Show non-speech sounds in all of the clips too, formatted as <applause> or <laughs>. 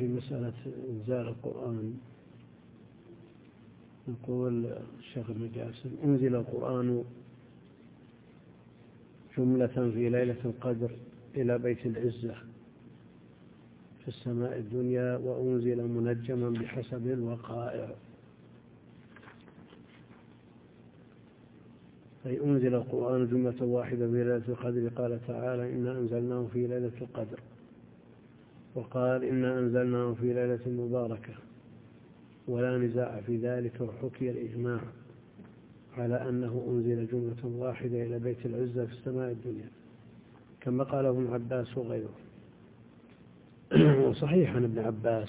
في مسألة إنزال القرآن. يقول الشيخ ابن جاسم أنزل القرآن جملة في ليلة القدر إلى بيت العزة في السماء الدنيا وأنزل منجما بحسب الوقائع. أي أنزل القرآن جملة واحدة في ليلة القدر قال تعالى إنا أنزلناه في ليلة القدر. وقال إنا أنزلناه في ليلة مباركة ولا نزاع في ذلك وحكي الإجماع على أنه أنزل جملة واحدة إلى بيت العزة في السماء الدنيا كما قال ابن عباس وغيره. <clears throat> وصحيح عن ابن عباس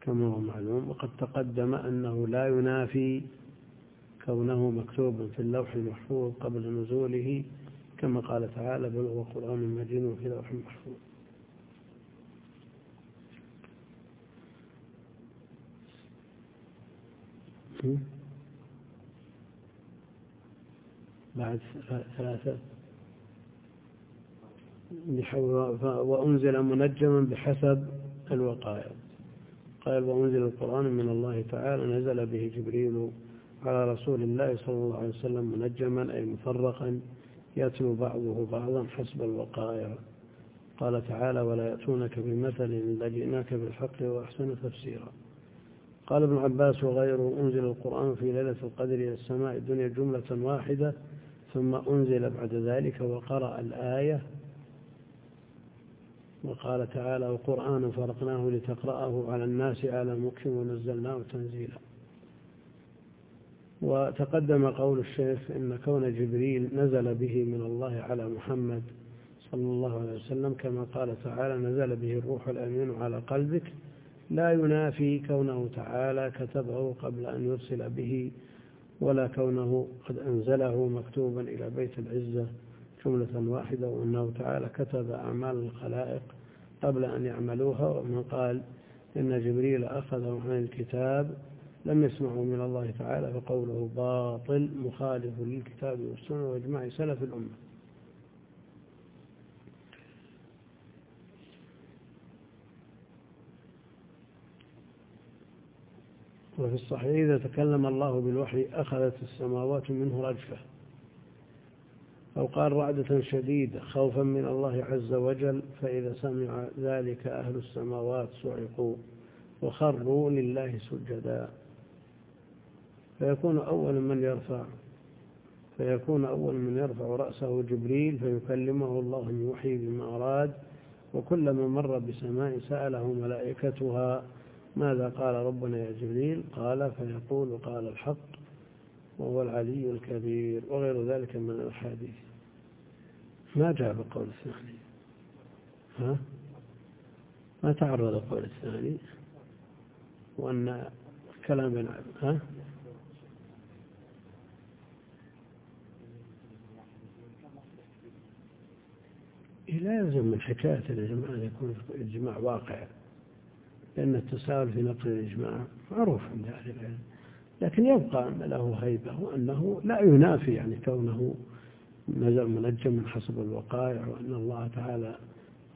كما هو معلوم وقد تقدم أنه لا ينافي كونه مكتوبا في اللوح المحفوظ قبل نزوله كما قال تعالى بل هو قرآن مجيد في لوح محفوظ. بعد ثلاثة. وأنزل منجما بحسب الوقائع. قال وأنزل القرآن من الله تعالى نزل به جبريل على رسول الله صلى الله عليه وسلم منجما أي مفرقا يتلو بعضه بعضا حسب الوقائع. قال تعالى ولا يأتونك بمثل إلا جئناك بالحق وأحسن تفسيرا. قال ابن عباس وغيره أنزل القرآن في ليلة القدر إلى السماء الدنيا جملة واحدة ثم أنزل بعد ذلك وقرأ الآية. وقال تعالى وقرآنا فرقناه لتقرأه على الناس على مكف ونزلناه تنزيلا. وتقدم قول الشيخ إن كون جبريل نزل به من الله على محمد صلى الله عليه وسلم كما قال تعالى نزل به الروح الأمين على قلبك لا ينافي كونه تعالى كتبه قبل أن يرسل به ولا كونه قد أنزله مكتوبا إلى بيت العزة جملة واحدة وأنه تعالى كتب أعمال الخلائق قبل أن يعملوها. ومن قال إن جبريل أخذه عن الكتاب لم يسمعوا من الله تعالى فقوله باطل مخالف للكتاب والسنة وإجماع سلف الأمة. وفي الصحيح إذا تكلم الله بالوحي أخذت السماوات منه رجفة أو قال رعدة شديدة خوفا من الله عز وجل فإذا سمع ذلك أهل السماوات صعقوا وخروا لله سجدا. فيكون أول من يرفع فيكون أول من يرفع رأسه جبريل فيكلمه الله من وحي بما أراد وكلما مر بسماء سأله ملائكتها ماذا قال ربنا يا جبريل؟ قال فيقول قال الحق وهو العلي الكبير وغير ذلك من الأحاديث. ما جاء بقول الثاني؟ ها؟ ما تعرض القول الثاني؟ وأن كلام بن ها؟ لا يلزم من حكاية الإجماع أن يكون الإجماع واقع. التساهل في نقل الإجماع معروف عند أهل العلم لكن يبقى أن له هيبة وأنه لا ينافي يعني كونه نزل منجم من حسب الوقائع وأن الله تعالى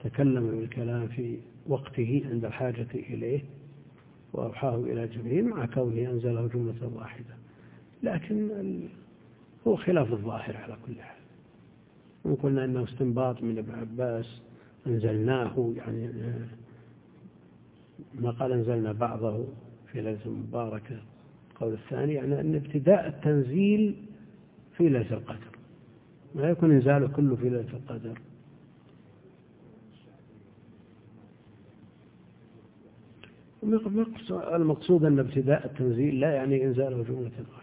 تكلم بالكلام في وقته عند الحاجة إليه وأوحاه إلى جبريل مع كونه أنزله جملة واحدة. لكن هو خلاف الظاهر على كل حال. وإن قلنا أنه استنباط من ابن عباس أنزلناه يعني ما قال أنزلنا بعضه في ليلة مباركة. القول الثاني يعني أن ابتداء التنزيل في ليلة القدر. ما يكون إنزاله كله في ليلة القدر. المقصود أن ابتداء التنزيل لا يعني إنزاله جملة واحدة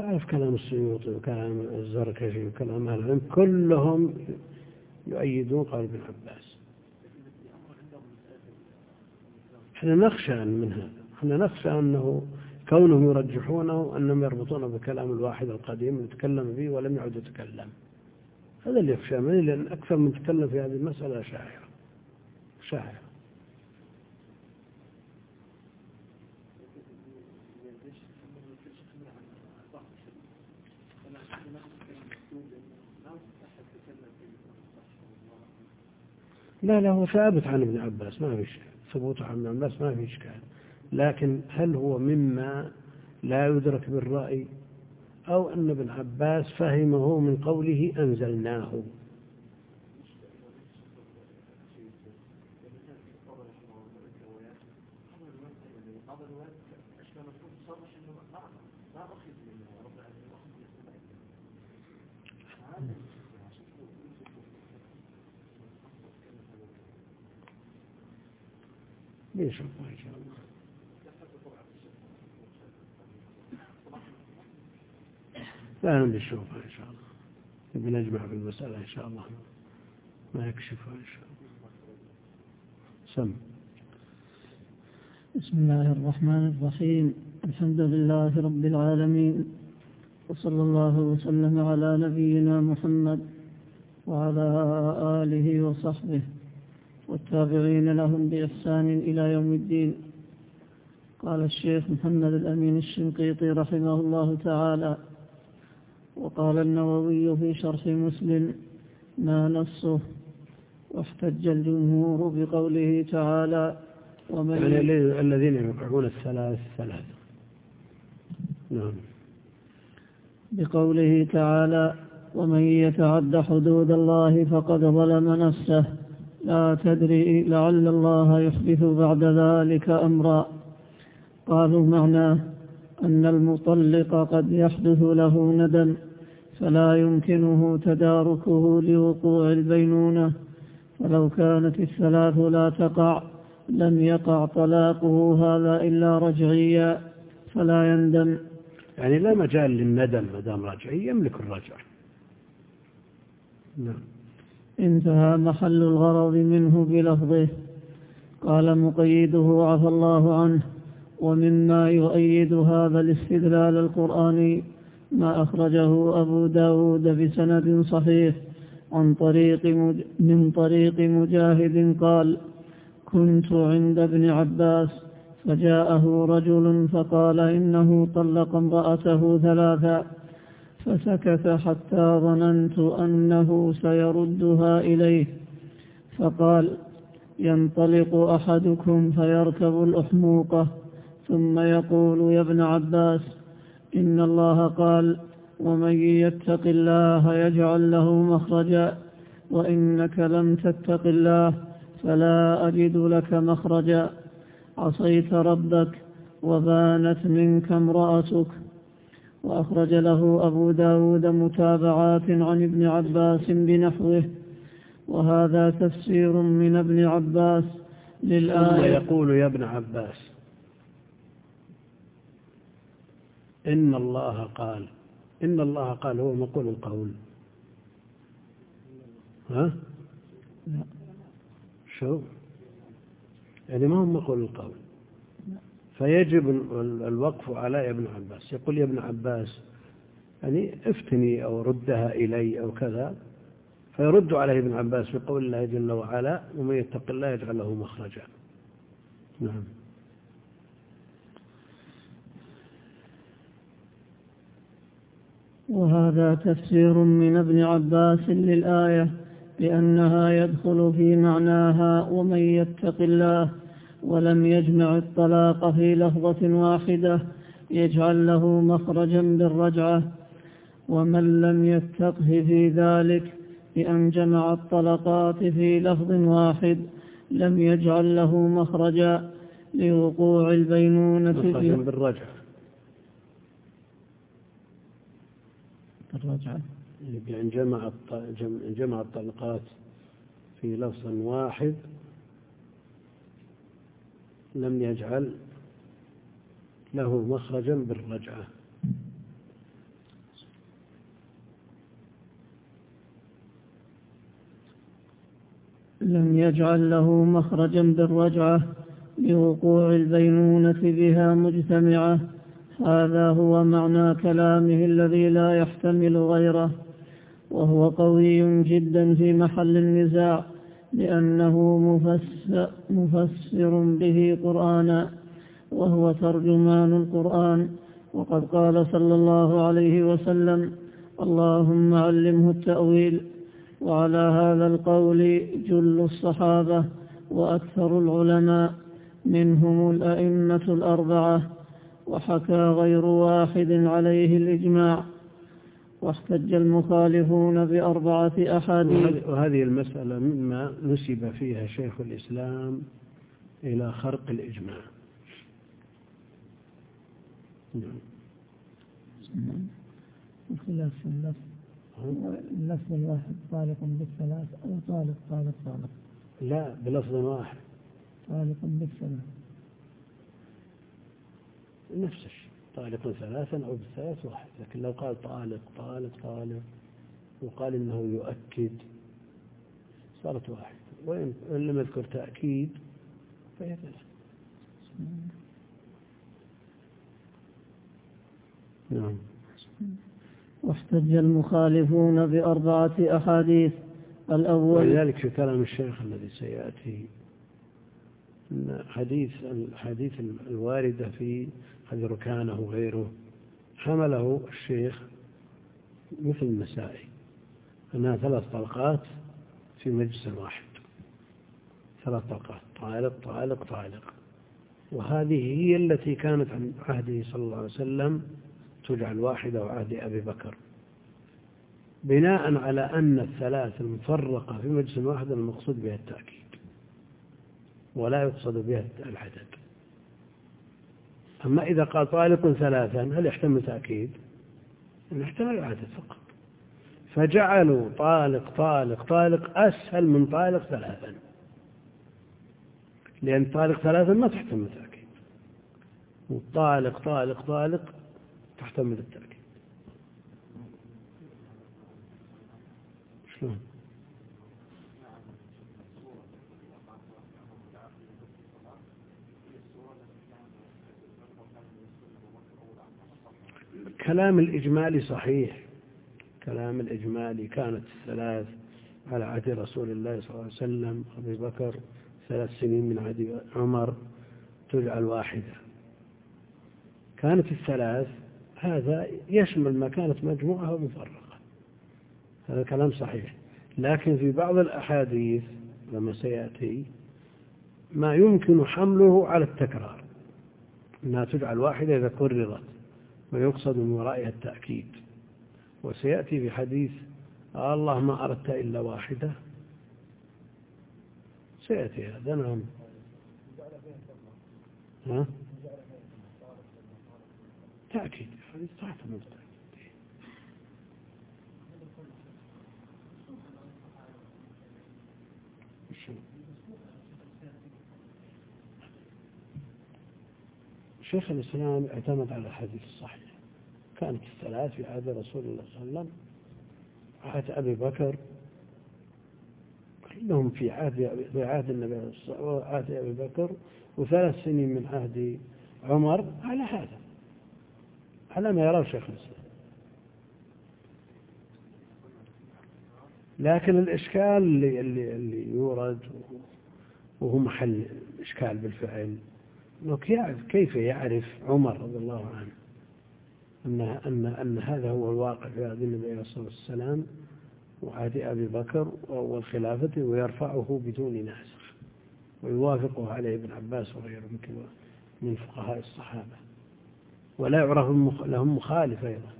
تعرف كلام السيوطي وكلام الزركشي وكلام أهل العلم كلهم يؤيدون قول ابن عباس. إحنا نخشى من هذا إحنا نخشى أنه كونهم يرجحونه أنهم يربطونه بكلام الواحد القديم اللي تكلم به ولم يعد يتكلم. هذا اللي يخشى منه لأن أكثر من تكلم في هذه المسألة شاعر. شاعر. لا لا هو ثابت عن ابن عباس ما في شيء ثبوته عن ابن عباس ما في إشكال. لكن هل هو مما لا يدرك بالرأي أو أن ابن عباس فهمه من قوله أنزلناه؟ نشوف إن شاء الله. لا نشوفها إن شاء الله نبي نجمع في المسألة إن شاء الله ما يكشفها إن شاء الله سم بسم الله الرحمن الرحيم الحمد لله رب العالمين وصلى الله وسلم على نبينا محمد وعلى آله وصحبه. والتابعين لهم بإحسان إلى يوم الدين. قال الشيخ محمد الأمين الشنقيطي رحمه الله تعالى وقال النووي في شرح مسلم ما نصه واحتج الجمهور بقوله تعالى ومن يعني الذين يوقعون الثلاث ثلاثة نعم. بقوله تعالى ومن يتعد حدود الله فقد ظلم نفسه. لا تدري لعل الله يحدث بعد ذلك أمرا. قالوا معناه أن المطلق قد يحدث له ندم فلا يمكنه تداركه لوقوع البينونة. ولو كانت الثلاث لا تقع لم يقع طلاقه هذا إلا رجعيا فلا يندم. يعني لا مجال للندم ما دام رجعي يملك الرجع. نعم. انتهى محل الغرض منه بلفظه. قال مقيده عفى الله عنه ومما يؤيد هذا الاستدلال القرآني ما أخرجه أبو داود بسند صحيح عن طريق من طريق مجاهد قال كنت عند ابن عباس فجاءه رجل فقال إنه طلق امرأته ثلاثا فسكت حتى ظننت أنه سيردها إليه فقال ينطلق أحدكم فيركب الأحموقة. ثم يقول يا ابن عباس إن الله قال ومن يتق الله يجعل له مخرجا وإنك لم تتق الله فلا أجد لك مخرجا. عصيت ربك وبانت منك امرأتك. وأخرج له أبو داود متابعات عن ابن عباس بنحوه. وهذا تفسير من ابن عباس للآية. يقول يا ابن عباس إن الله قال إن الله قال هو مقول القول. ها؟ لا. شو؟ يعني ما هو مقول القول. فيجب الوقف على ابن عباس. يقول يا ابن عباس يعني افتني أو ردها إلي أو كذا. فيرد عليه ابن عباس بقول الله جل وعلا ومن يتق الله يجعل له مخرجا. نعم. وهذا تفسير من ابن عباس للآية لأنها يدخل في معناها ومن يتق الله ولم يجمع الطلاق في لفظة واحدة يجعل له مخرجا بالرجعة ومن لم يتقه في ذلك بأن جمع الطلقات في لفظ واحد لم يجعل له مخرجا لوقوع البينونة مخرجا بالرجعة. بالرجعة. بأن جمع جمع الطلقات في لفظ واحد لم يجعل له مخرجا بالرجعة. لم يجعل له مخرجا بالرجعة لوقوع البينونة بها مجتمعة. هذا هو معنى كلامه الذي لا يحتمل غيره وهو قوي جدا في محل النزاع. لأنه مفسر, مفسر به قرآنا وهو ترجمان القرآن. وقد قال صلى الله عليه وسلم اللهم علمه التأويل. وعلى هذا القول جل الصحابة وأكثر العلماء منهم الأئمة الأربعة وحكى غير واحد عليه الإجماع. واحتج المخالفون بأربعة أحاديث. وهذه المسألة مما نسب فيها شيخ الإسلام إلى خرق الإجماع. نعم. وخلاف اللفظ. اللفظ الواحد طالق بالثلاث أو طالق طالق طالق؟ لا بلفظ واحد. طالق بالثلاث. نفس الشيء. طالق ثلاثا أو بالثلاث واحد لكن لو قال طالق طالق طالق وقال إنه يؤكد صارت واحد. وإن لم يذكر تأكيد فهي ثلاث نعم. واحتج المخالفون بأربعة أحاديث. الأول ولذلك في كلام الشيخ الذي سيأتي حديث الحديث الواردة في حديث ركانه وغيره حمله الشيخ مثل النسائي. أنها ثلاث طلقات في مجلس واحد. ثلاث طلقات. طالق طالق طالق. وهذه هي التي كانت عن عهده صلى الله عليه وسلم تجعل واحدة وعهد أبي بكر. بناء على أن الثلاث المفرقة في مجلس واحد المقصود بها التأكيد. ولا يقصد بها العدد. أما إذا قال طالق ثلاثا هل يحتمل تأكيد؟ يحتمل العدد فقط فجعلوا طالق طالق طالق أسهل من طالق ثلاثا لأن طالق ثلاثا ما تحتمل تأكيد وطالق طالق طالق تحتمل التأكيد شلون؟ كلام الإجمالي صحيح. كلام الإجمالي كانت الثلاث على عهد رسول الله صلى الله عليه وسلم أبي بكر ثلاث سنين من عهد عمر تجعل واحدة كانت الثلاث هذا يشمل ما كانت مجموعة ومفرقة. هذا كلام صحيح. لكن في بعض الأحاديث لما سيأتي ما يمكن حمله على التكرار. أنها تجعل واحدة إذا كررت. ويقصد من ورائها التأكيد. وسيأتي في حديث الله ما أردت إلا واحدة. سيأتي هذا نعم؟ تأكيد. حديث مبتدأ شيخ الإسلام اعتمد على الحديث الصحيح. كانت الثلاث في عهد رسول الله صلى الله عليه وسلم. عهد أبي بكر. كلهم في عهد في عهد النبي عهد أبي بكر وثلاث سنين من عهد عمر على هذا على ما يراه شيخ الإسلام. لكن الإشكال اللي, اللي, اللي يورد وهو محل إشكال بالفعل كيف يعرف عمر رضي الله عنه أن, أن, أن هذا هو الواقع في هذه النبي عليه الصلاة والسلام وعهد أبي بكر والخلافة ويرفعه بدون ناسخ ويوافقه عليه ابن عباس وغيره من فقهاء الصحابة ولا يعرف لهم مخالف أيضا.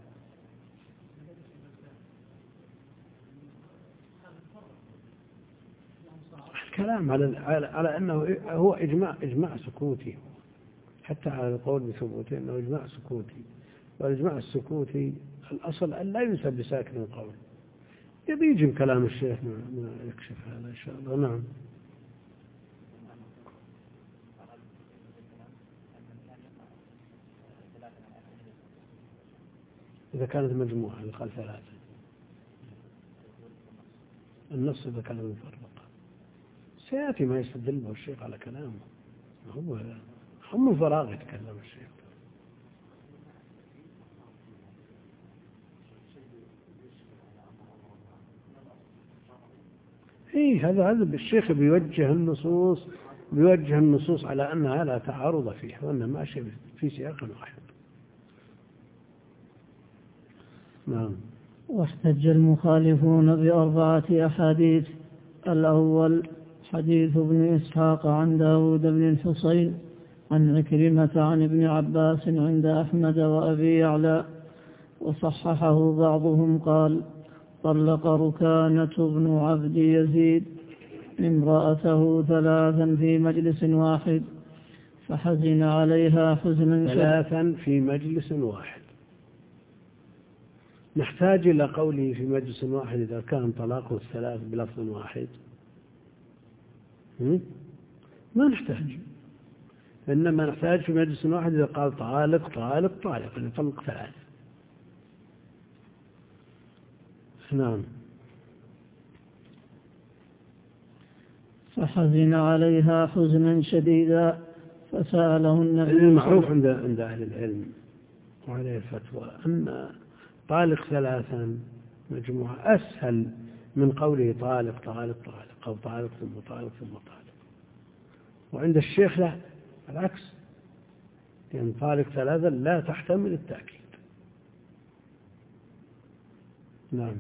الكلام على على أنه هو إجماع إجماع سكوتي. حتى على القول بثبوته أنه إجماع سكوتي. والإجماع السكوتي الأصل أن لا ينسب لساكت قول. يبي يجي كلام الشيخ ما يكشف هذا إن شاء الله. نعم. إذا كانت مجموعة يقال ثلاثة. النص إذا كان مفرقة. سيأتي ما يستدل به الشيخ على كلامه. هو هم فراغ يتكلم الشيخ. اي هذا هذا الشيخ بيوجه النصوص بيوجه النصوص على انها لا تعارض فيها وانها ماشيه في سياق واحد. نعم. واحتج المخالفون بأربعة أحاديث. الأول حديث ابن إسحاق عن داود بن الحصين. عن عكرمة عن ابن عباس عند أحمد وأبي يعلى وصححه بعضهم قال طلق ركانة بن عبد يزيد امرأته ثلاثا في مجلس واحد فحزن عليها حزنا ثلاثا في مجلس واحد. نحتاج إلى قوله في مجلس واحد إذا كان طلاقه الثلاث بلفظ واحد. ما نحتاج. إنما نحتاج في مجلس واحد إذا قال طالق طالق طالق يطلق ثلاث نعم. فحزن عليها حزنا شديدا فسأله النبي المعروف عند عند أهل العلم وعليه الفتوى أن طالق ثلاثا مجموعة أسهل من قوله طالق طالق طالق أو طالق ثم طالق ثم طالق. وعند الشيخ لا. العكس. لأن طالق ثلاثا لا تحتمل التأكيد. نعم.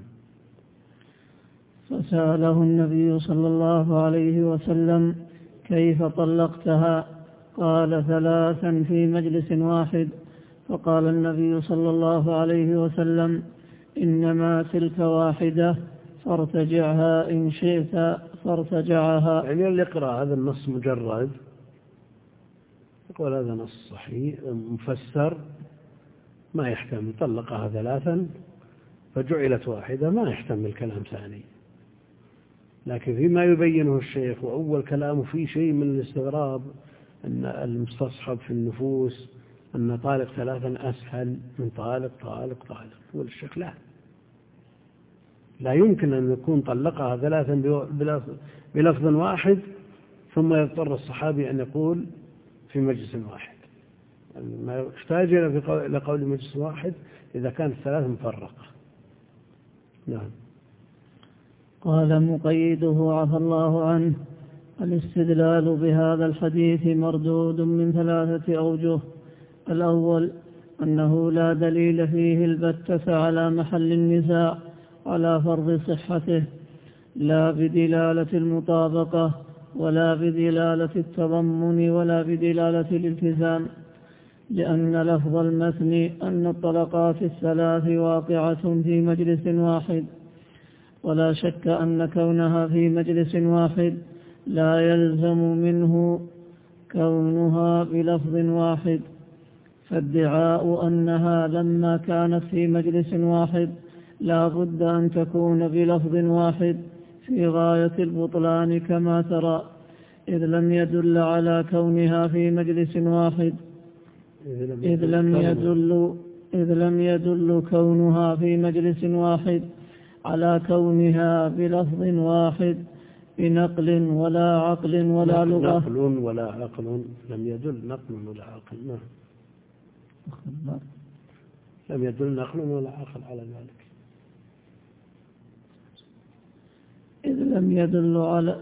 فسأله النبي صلى الله عليه وسلم كيف طلقتها؟ قال ثلاثا في مجلس واحد. فقال النبي صلى الله عليه وسلم إنما تلك واحدة فارتجعها إن شئت فارتجعها. يعني يقرأ هذا النص مجرد. يقول هذا نص صحيح مفسر ما يحتمل طلقها ثلاثا فجعلت واحدة ما يحتمل كلام ثاني. لكن فيما يبينه الشيخ وأول كلامه فيه شيء من الاستغراب أن المستصحب في النفوس أن طالق ثلاثا أسهل من طالق طالق طالق. يقول الشيخ لا. لا يمكن أن يكون طلقها ثلاثا بلفظ واحد ثم يضطر الصحابي أن يقول في مجلس واحد. ما يحتاج إلى قول مجلس واحد إذا كانت ثلاث مفرقة. نعم. قال مقيده عفى الله عنه الاستدلال بهذا الحديث مردود من ثلاثة أوجه. الأول أنه لا دليل فيه البتة على محل النزاع على فرض صحته لا بدلالة المطابقة ولا بدلالة التضمن ولا بدلالة الالتزام لأن لفظ المثن أن الطلقات الثلاث واقعة في مجلس واحد. ولا شك أن كونها في مجلس واحد لا يلزم منه كونها بلفظ واحد. فادعاء أنها لما كانت في مجلس واحد لا بد أن تكون بلفظ واحد. في غاية البطلان كما ترى إذ لم يدل على كونها في مجلس واحد. إذ لم يدل إذ لم يدل كونها في مجلس واحد على كونها بلفظ واحد بنقل ولا عقل ولا لغة. نقل ولا عقل لم يدل نقل ولا عقل. نعم. لم يدل نقل ولا عقل على ذلك. إذ لم يدل على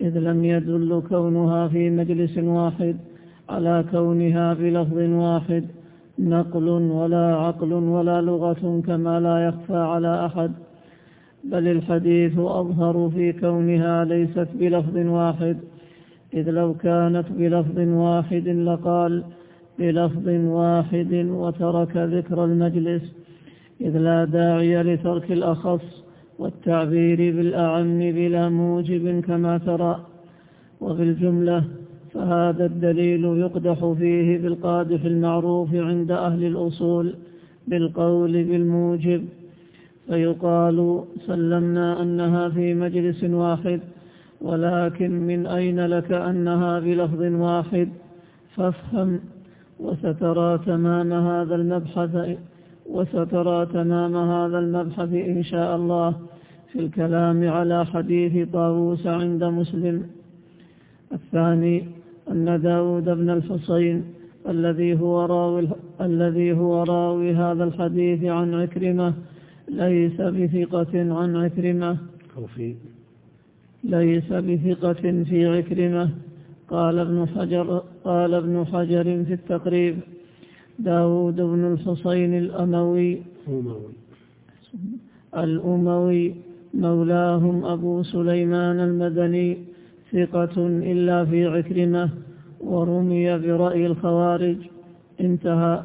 إذ لم يدل كونها في مجلس واحد على كونها بلفظ واحد نقل ولا عقل ولا لغة كما لا يخفى على أحد بل الحديث أظهر في كونها ليست بلفظ واحد. إذ لو كانت بلفظ واحد لقال بلفظ واحد وترك ذكر المجلس إذ لا داعي لترك الأخص والتعبير بالأعم بلا موجب كما ترى وبالجملة فهذا الدليل يقدح فيه بالقادح المعروف عند أهل الأصول بالقول بالموجب. فيقال سلمنا أنها في مجلس واحد ولكن من أين لك أنها بلفظ واحد؟ فافهم. وسترى تمام هذا المبحث وسترى تمام هذا المبحث إن شاء الله. في الكلام على حديث طاووس عند مسلم. الثاني أن داود بن الحصين الذي هو راوي الذي هو راوي هذا الحديث عن عكرمة ليس بثقة عن عكرمة. أو في ليس بثقة في عكرمة. قال ابن حجر قال ابن حجر في التقريب داود بن الحصين الأموي. أموي. الأموي. مولاهم أبو سليمان المدني ثقة إلا في عكرمة ورمي برأي الخوارج. انتهى.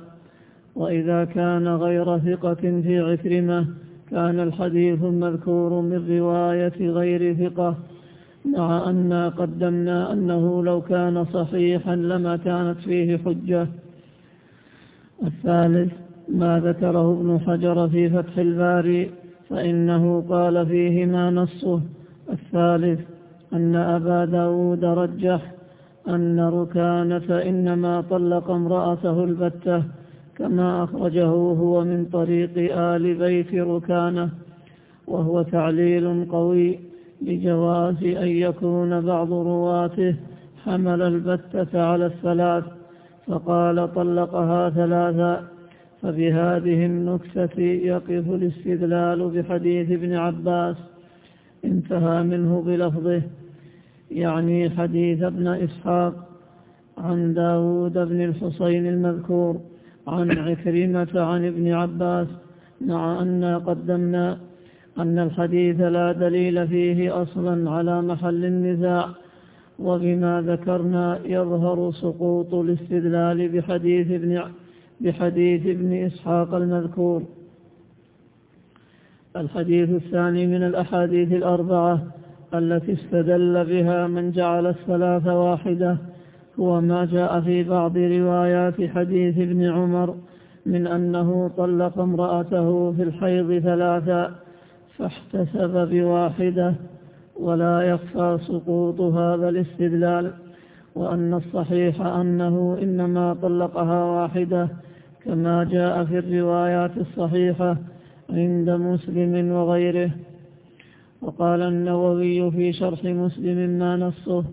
وإذا كان غير ثقة في عكرمة كان الحديث المذكور من رواية غير ثقة مع أن قدمنا أنه لو كان صحيحا لما كانت فيه حجة. الثالث ما ذكره ابن حجر في فتح الباري فإنه قال فيه ما نصه. الثالث أن أبا داود رجح أن ركانة إنما طلق امرأته البتة كما أخرجه هو من طريق آل بيت ركانة وهو تعليل قوي لجواز أن يكون بعض رواته حمل البتة على الثلاث فقال طلقها ثلاثا فبهذه النكتة يقف الاستدلال بحديث ابن عباس. انتهى منه بلفظه يعني حديث ابن إسحاق عن داود بن الحصين المذكور عن عكرمة عن ابن عباس. مع أن قدمنا أن الحديث لا دليل فيه أصلا على محل النزاع وبما ذكرنا يظهر سقوط الاستدلال بحديث ابن بحديث ابن إسحاق المذكور. الحديث الثاني من الأحاديث الأربعة التي استدل بها من جعل الثلاث واحدة هو ما جاء في بعض روايات حديث ابن عمر من أنه طلق امرأته في الحيض ثلاثا فاحتسب بواحدة ولا يخفى سقوط هذا الاستدلال. وأن الصحيح أنه إنما طلقها واحدة كما جاء في الروايات الصحيحة عند مسلم وغيره. وقال النووي في شرح مسلم ما نصه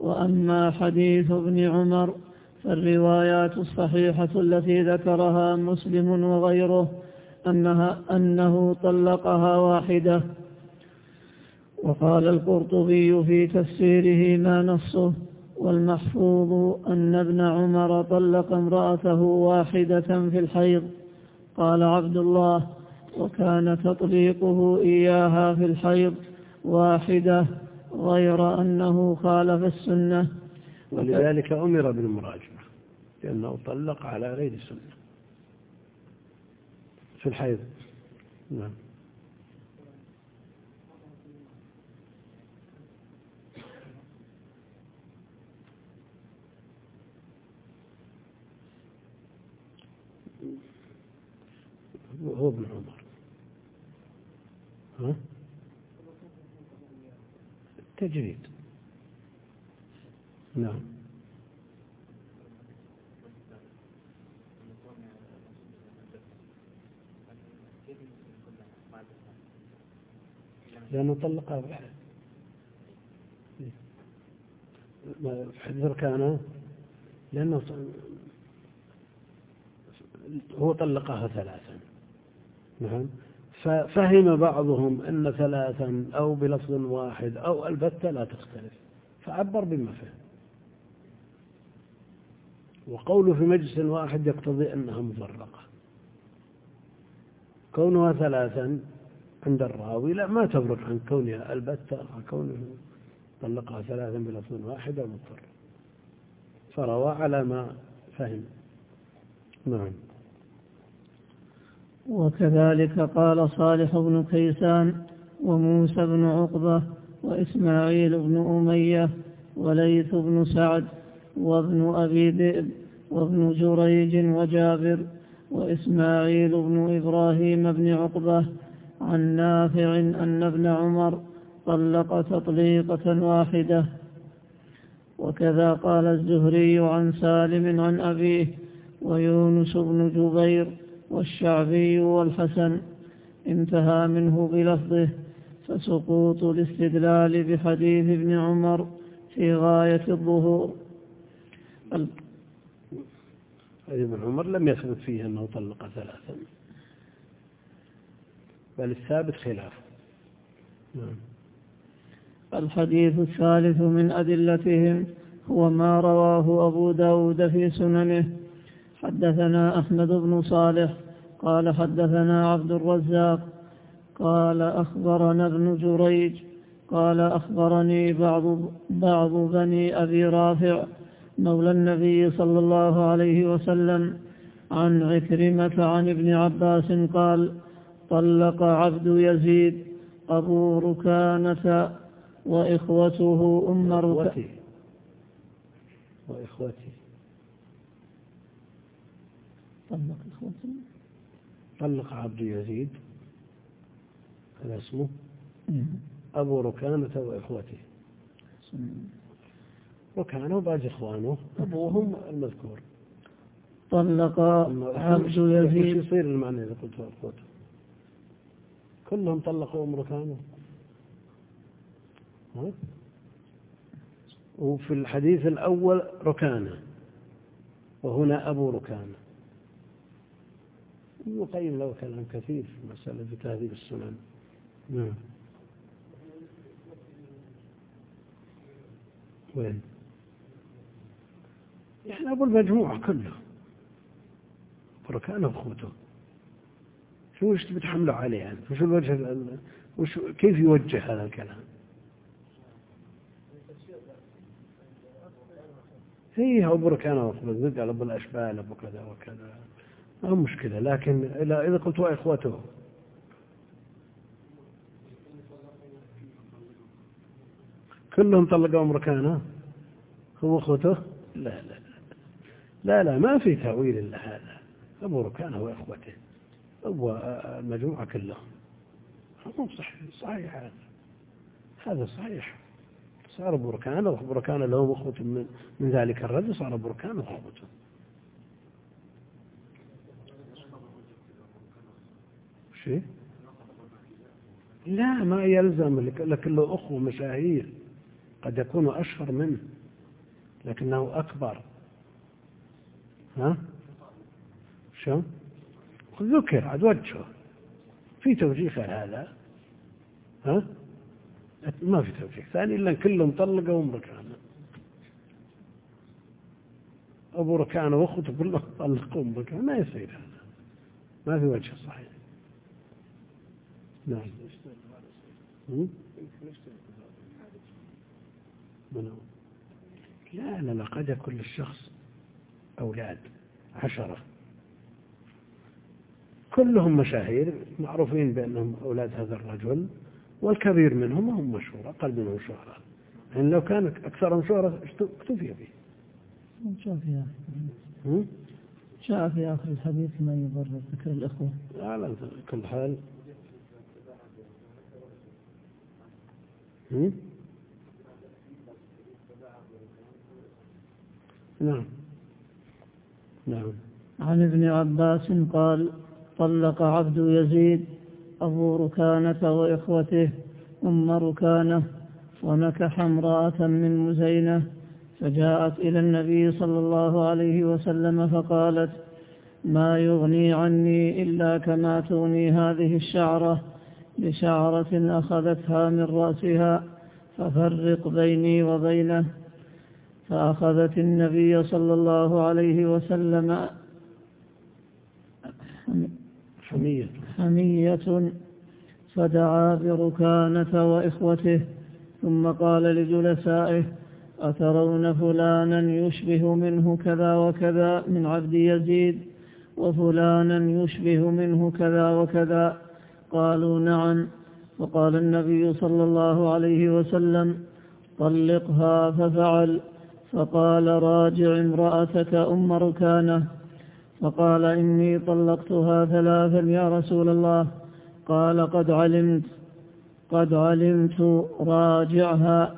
وأما حديث ابن عمر فالروايات الصحيحة التي ذكرها مسلم وغيره أنها أنه طلقها واحدة. وقال القرطبي في تفسيره ما نصه والمحفوظ أن ابن عمر طلق امرأته واحدة في الحيض. قال عبد الله وكان تطليقه إياها في الحيض واحدة غير أنه خالف السنة. ولذلك أمر بالمراجعة لأنه طلق على غير السنة في الحيض. نعم هو ابن عمر ها؟ تجريد نعم. لأنه طلقها حديث كان لأنه هو طلقها ثلاثا. نعم. ففهم بعضهم أن ثلاثا أو بلفظ واحد أو البتة لا تختلف فعبر بما فهم. وقوله في مجلس واحد يقتضي أنها مفرقة. كونها ثلاثا عند الراوي لا ما تفرق عن كونها البتة كونه طلقها ثلاثا بلفظ واحد أو مضطر فروى على ما فهم. نعم. وكذلك قال صالح بن كيسان وموسى بن عقبة وإسماعيل بن أمية وليث بن سعد وابن أبي ذئب وابن جريج وجابر وإسماعيل بن إبراهيم بن عقبة عن نافع أن ابن عمر طلق تطليقة واحدة. وكذا قال الزهري عن سالم عن أبيه ويونس بن جبير والشعبي والحسن انتهى منه بلفظه فسقوط الاستدلال بحديث ابن عمر في غاية الظهور. ابن عمر لم يثبت فيه أنه طلق ثلاثا؟ بل الثابت خلافه نعم. الحديث الثالث من أدلتهم هو ما رواه أبو داود في سننه حدثنا أحمد بن صالح قال حدثنا عبد الرزاق قال أخبرنا ابن جريج قال أخبرني بعض بعض بني أبي رافع مولى النبي صلى الله عليه وسلم عن عكرمة عن ابن عباس قال طلق عبد يزيد أبو ركانة وإخوته أم ركانة. وإخوته. طلق إخوته طلق عبد يزيد هذا اسمه. أبو ركانة وإخوته ركانة وباقي إخوانه. أبوهم المذكور. طلق عبد <laughs> يزيد. يصير المعنى إذا قلت أخوته؟ كلهم طلقوا أم ركانة. وفي الحديث الأول ركانة وهنا أبو ركانة. القيم له كلام كثير في مسألة تهذيب السنن. نعم. وين؟ يعني أبو المجموعة كله. بركانه أخوته شو وش بتحمله عليه يعني وش الوجه وش كيف يوجه هذا الكلام؟ هي أبو بركانه أخوته قال أبو الأشبال أبو كذا وكذا. ما هو مشكلة لكن إذا قلت وإخوته كلهم طلقوا امركانه هو إخوته؟ لا لا لا لا ما في تأويل إلا هذا. أبو وإخوته هو المجموعة كلهم. هو صحيح صحيح هذا. هذا صحيح. صار أبو ركانه وأبو ركانه لهم أخوة من, من ذلك الرجل صار أبو ركانه وأخوته شيء لا ما يلزم لكن له أخوة مشاهير قد يكون أشهر منه لكنه أكبر. ها؟ شو؟ ذكر عاد وجهه. في توجيه هذا. ها؟ ما في توجيه ثاني إلا كلهم طلقوا أم ركانة أبو ركانة وأخوته كلهم طلقوا أم ما يصير هذا. ما في وجه صحيح. نعم. لا لا لا قد يكون للشخص أولاد عشرة. كلهم مشاهير معروفين بأنهم أولاد هذا الرجل والكبير منهم هم مشهور أقل منهم شهرة يعني لو كان أكثرهم شهرة اكتفي به. شاف يا أخي. شاف في آخر الحديث ما يضر ذكر الإخوة. على كل حال نعم. نعم. عن ابن عباس قال طلق عبد يزيد أبو ركانة وإخوته أم ركانة ونكح امرأة من مزينة فجاءت إلى النبي صلى الله عليه وسلم فقالت ما يغني عني إلا كما تغني هذه الشعرة. بشعرة أخذتها من رأسها ففرق بيني وبينه. فأخذت النبي صلى الله عليه وسلم حمية. حمية فدعا بركانة وإخوته ثم قال لجلسائه أترون فلانا يشبه منه كذا وكذا من عبد يزيد وفلانا يشبه منه كذا وكذا. قالوا نعم. فقال النبي صلى الله عليه وسلم طلقها ففعل. فقال راجع امرأتك أم ركانة. فقال إني طلقتها ثلاثا يا رسول الله. قال قد علمت قد علمت راجعها.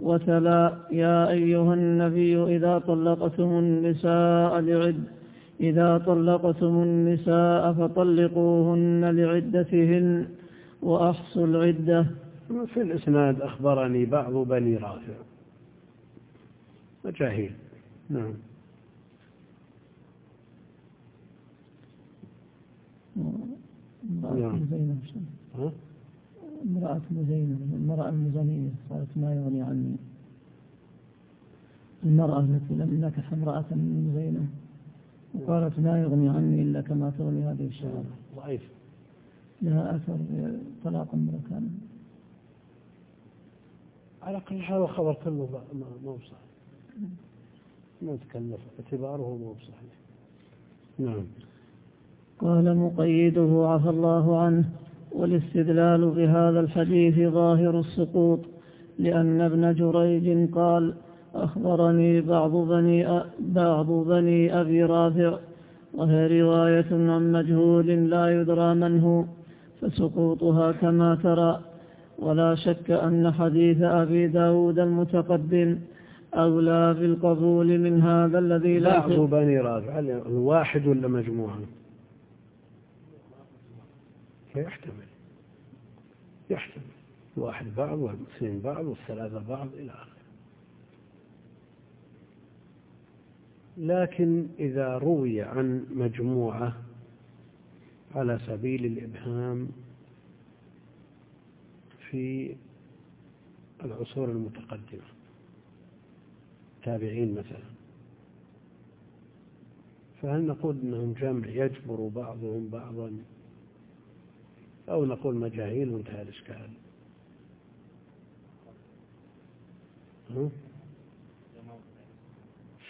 وتلا يا أيها النبي إذا طلقتم النساء لعد إذا طلقتم النساء فطلقوهن لعدتهن وأحصوا العدة. في الإسناد أخبرني بعض بني رافع. مجاهيل. نعم. امرأة زينب امرأة زينب المرأة المزنية قالت ما يغني عني المرأة التي لم نكح امرأة من زينب وقالت لا يغني عني إلا كما تغني هذه الشهادة ضعيف. لها أثر طلاق امرأة على كل حال الخبر كله ما هو صحيح. ما تكلف اعتباره ما هو صحيح. نعم. قال مقيده عفى الله عنه والاستدلال بهذا الحديث ظاهر السقوط لأن ابن جريج قال أخبرني بعض بني بعض بني أبي رافع وهي رواية عن مجهول لا يدرى من هو فسقوطها كما ترى. ولا شك أن حديث أبي داود المتقدم أولى بالقبول من هذا الذي لا بعض بني رافع الواحد ولا مجموعة؟ فيحتمل يحتمل. الواحد بعض والاثنين بعض والثلاثة بعض إلى آخره. لكن إذا روي عن مجموعة على سبيل الإبهام في العصور المتقدمة تابعين مثلا. فهل نقول إنهم جمع يجبر بعضهم بعضا؟ أو نقول مجاهيل وانتهى الإشكال؟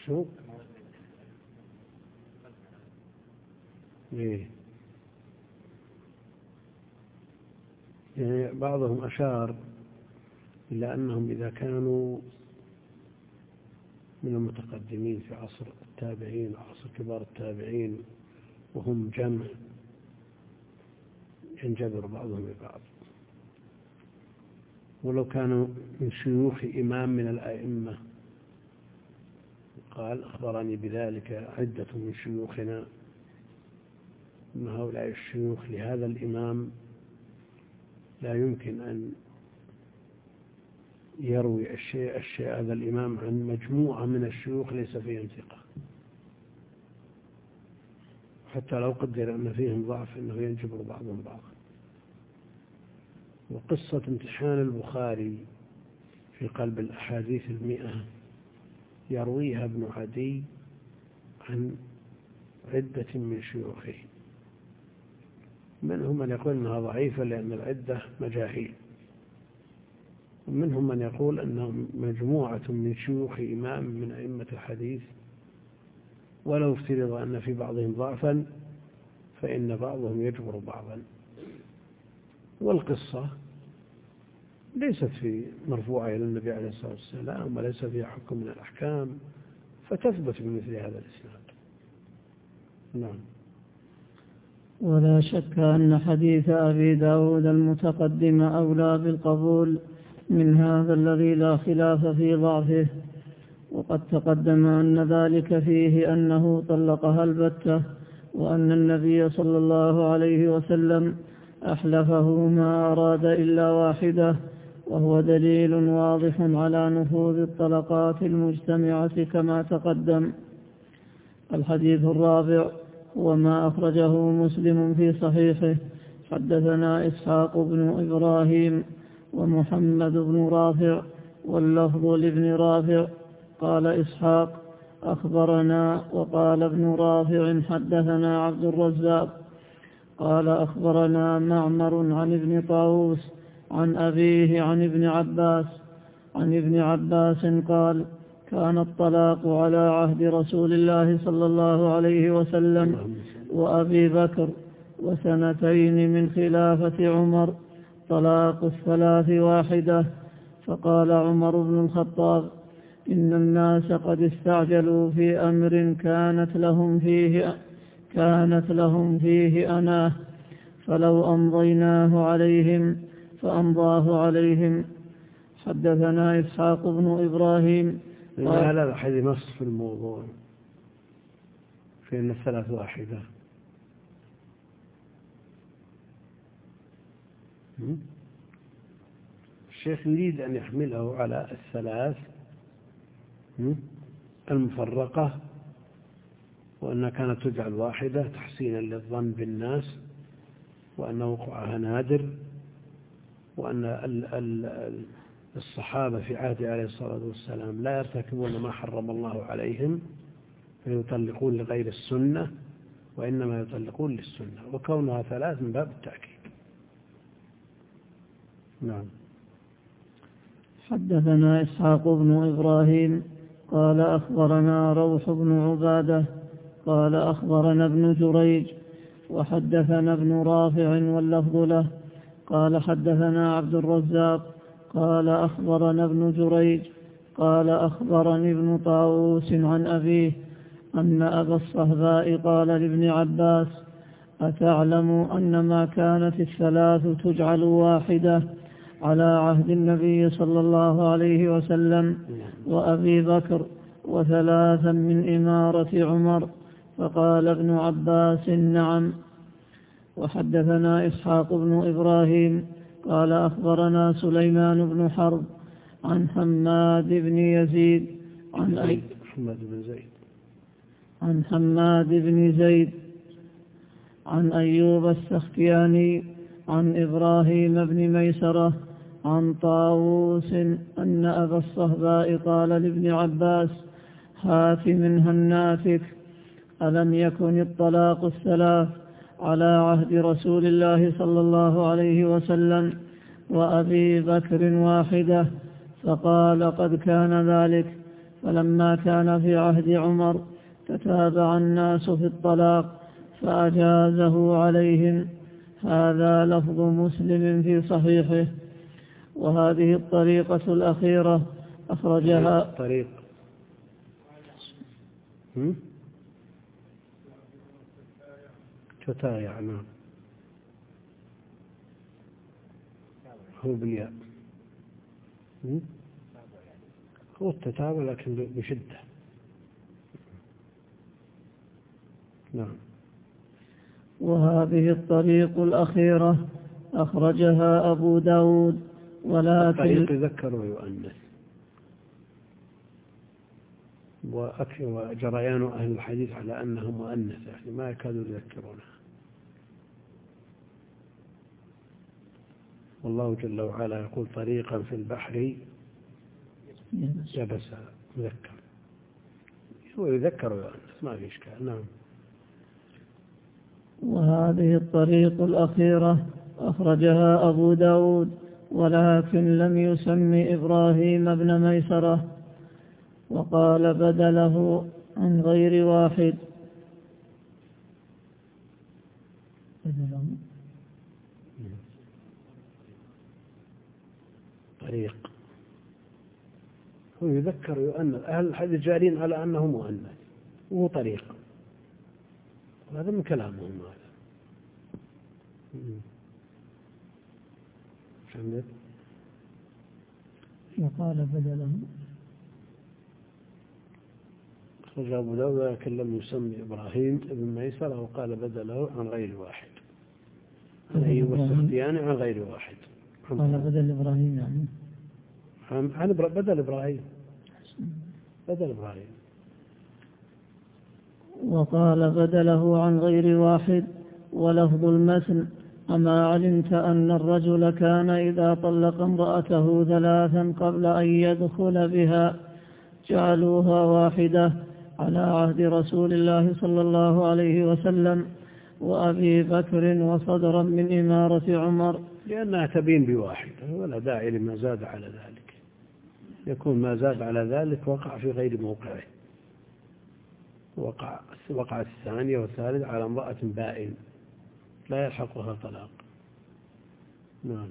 شو إيه يعني بعضهم أشار إلى أنهم إذا كانوا من المتقدمين في عصر التابعين عصر كبار التابعين وهم جمع ينجبر بعضهم ببعض ولو كانوا من شيوخ إمام من الأئمة قال أخبرني بذلك عدة من شيوخنا أن هؤلاء الشيوخ لهذا الإمام لا يمكن أن يروي الشيء الشيء هذا الإمام عن مجموعة من الشيوخ ليس فيهم ثقة. حتى لو قدر أن فيهم ضعف أنه ينجبر بعضهم بعضا. وقصة امتحان البخاري في قلب الأحاديث المئة يرويها ابن عدي عن عدة من شيوخه. منهم من يقول أنها ضعيفة لأن العدة مجاهيل. ومنهم من يقول أنهم مجموعة من شيوخ إمام من أئمة الحديث. ولو افترض أن في بعضهم ضعفا فإن بعضهم يجبر بعضا. والقصة ليست في مرفوعة إلى النبي عليه الصلاة والسلام وليس فيها حكم من الأحكام فتثبت بمثل هذا الإسناد. نعم. ولا شك أن حديث أبي داود المتقدم أولى بالقبول من هذا الذي لا خلاف في ضعفه. وقد تقدم أن ذلك فيه أنه طلقها البتة وأن النبي صلى الله عليه وسلم أحلفه ما أراد إلا واحدة وهو دليل واضح على نفوذ الطلقات المجتمعة كما تقدم. الحديث الرابع وما أخرجه مسلم في صحيحه. حدثنا إسحاق بن إبراهيم ومحمد بن رافع واللفظ لابن رافع. قال إسحاق أخبرنا وقال ابن رافع حدثنا عبد الرزاق. قال أخبرنا معمر عن ابن طاووس عن أبيه عن ابن عباس. عن ابن عباس قال كان الطلاق على عهد رسول الله صلى الله عليه وسلم وأبي بكر وسنتين من خلافة عمر. طلاق الثلاث واحدة. فقال عمر بن الخطاب إن الناس قد استعجلوا في أمر كانت لهم فيه كانت لهم فيه أناه فلو أمضيناه عليهم فأمضاه عليهم. حدثنا إسحاق بن إبراهيم لا لا هذه نص في الموضوع. في أن الثلاث واحدة. الشيخ يريد أن يحمله على الثلاث المفرقة وأنها كانت تجعل واحدة تحسينا للظن بالناس وأن وقوعها نادر وأن الصحابة في عهد عليه الصلاة والسلام لا يرتكبون ما حرم الله عليهم فيطلقون لغير السنة وإنما يطلقون للسنة وكونها ثلاث من باب التأكيد. نعم. حدثنا إسحاق بن إبراهيم قال أخبرنا روح بن عبادة قال أخبرنا ابن جريج وحدثنا ابن رافع واللفظ له قال حدثنا عبد الرزاق قال أخبرنا ابن جريج قال أخبرني ابن طاووس عن أبيه أن أبا الصهباء قال لابن عباس أتعلم أن ما كانت الثلاث تجعل واحدة على عهد النبي صلى الله عليه وسلم وأبي بكر وثلاثا من إمارة عمر فقال ابن عباس نعم وحدثنا إسحاق بن إبراهيم قال أخبرنا سليمان بن حرب عن حماد بن يزيد عن أي حماد بن زيد. عن حماد بن زيد عن أيوب السختياني عن إبراهيم بن ميسرة عن طاووس أن أبا الصهباء قال لابن عباس هات من هناتك ألم يكن الطلاق الثلاث؟ على عهد رسول الله صلى الله عليه وسلم وأبي بكر واحدة فقال قد كان ذلك. فلما كان في عهد عمر تتابع الناس في الطلاق فأجازه عليهم. هذا لفظ مسلم في صحيحه. وهذه الطريقة الأخيرة أخرجها طريق. تتايع نعم. هو بالياء. هو التتابع لكن بشدة. نعم. وهذه الطريق الأخيرة أخرجها أبو داود. ولكن الطريق يذكر ويؤنث. وجريان أهل الحديث على أنها مؤنثة يعني ما يكادوا يذكرونها والله جل وعلا يقول طريقا في البحر يبس مذكر. هو يذكر ما في إشكال. نعم. وهذه الطريق الأخيرة أخرجها أبو داود ولكن لم يسم إبراهيم بن ميسرة. وقال بدله عن غير واحد. بدله. طريق هو يذكر يؤنث أهل الحديث جارين على أنه مؤنث وهو طريق. هذا من كلامهم هذا. فهمت؟ وقال بدله أخرج أبو داود لكن لم يسمي إبراهيم ابن ميسر أو قال بدله عن غير واحد. عن أيوب السختياني عن غير واحد. قال بدل إبراهيم يعني. عن بدل إبراهيم. بدل إبراهيم. وقال بدله عن غير واحد ولفظ المثل أما علمت أن الرجل كان إذا طلق امرأته ثلاثا قبل أن يدخل بها جعلوها واحدة على عهد رسول الله صلى الله عليه وسلم وأبي بكر وصدرا من إمارة عمر. لأنها تبين بواحدة ولا داعي لما زاد على ذلك. يكون ما زاد على ذلك وقع في غير موقعه. وقع وقعت الثانية والثالثة على امرأة بائن لا يلحقها طلاق نعم.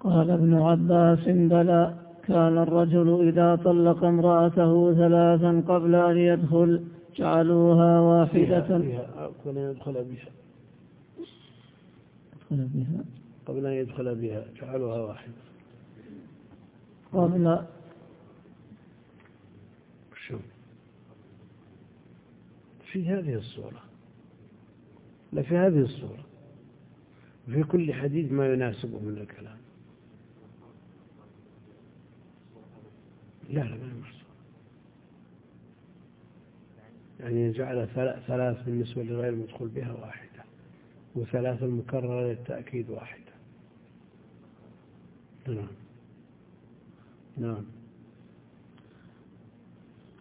قال ابن عباس بلى كان الرجل إذا طلق امرأته ثلاثا قبل أن يدخل جعلوها واحدة. قبل أن يدخل بها. يدخل بها. قبل أن يدخل بها جعلوها واحدة. شو في هذه الصورة. لا في هذه الصورة. في كل حديث ما يناسبه من الكلام. لا لا ما يعني جعل ثلاث بالنسبة لغير المدخول بها واحدة وثلاث المكررة للتأكيد واحدة. نعم. نعم.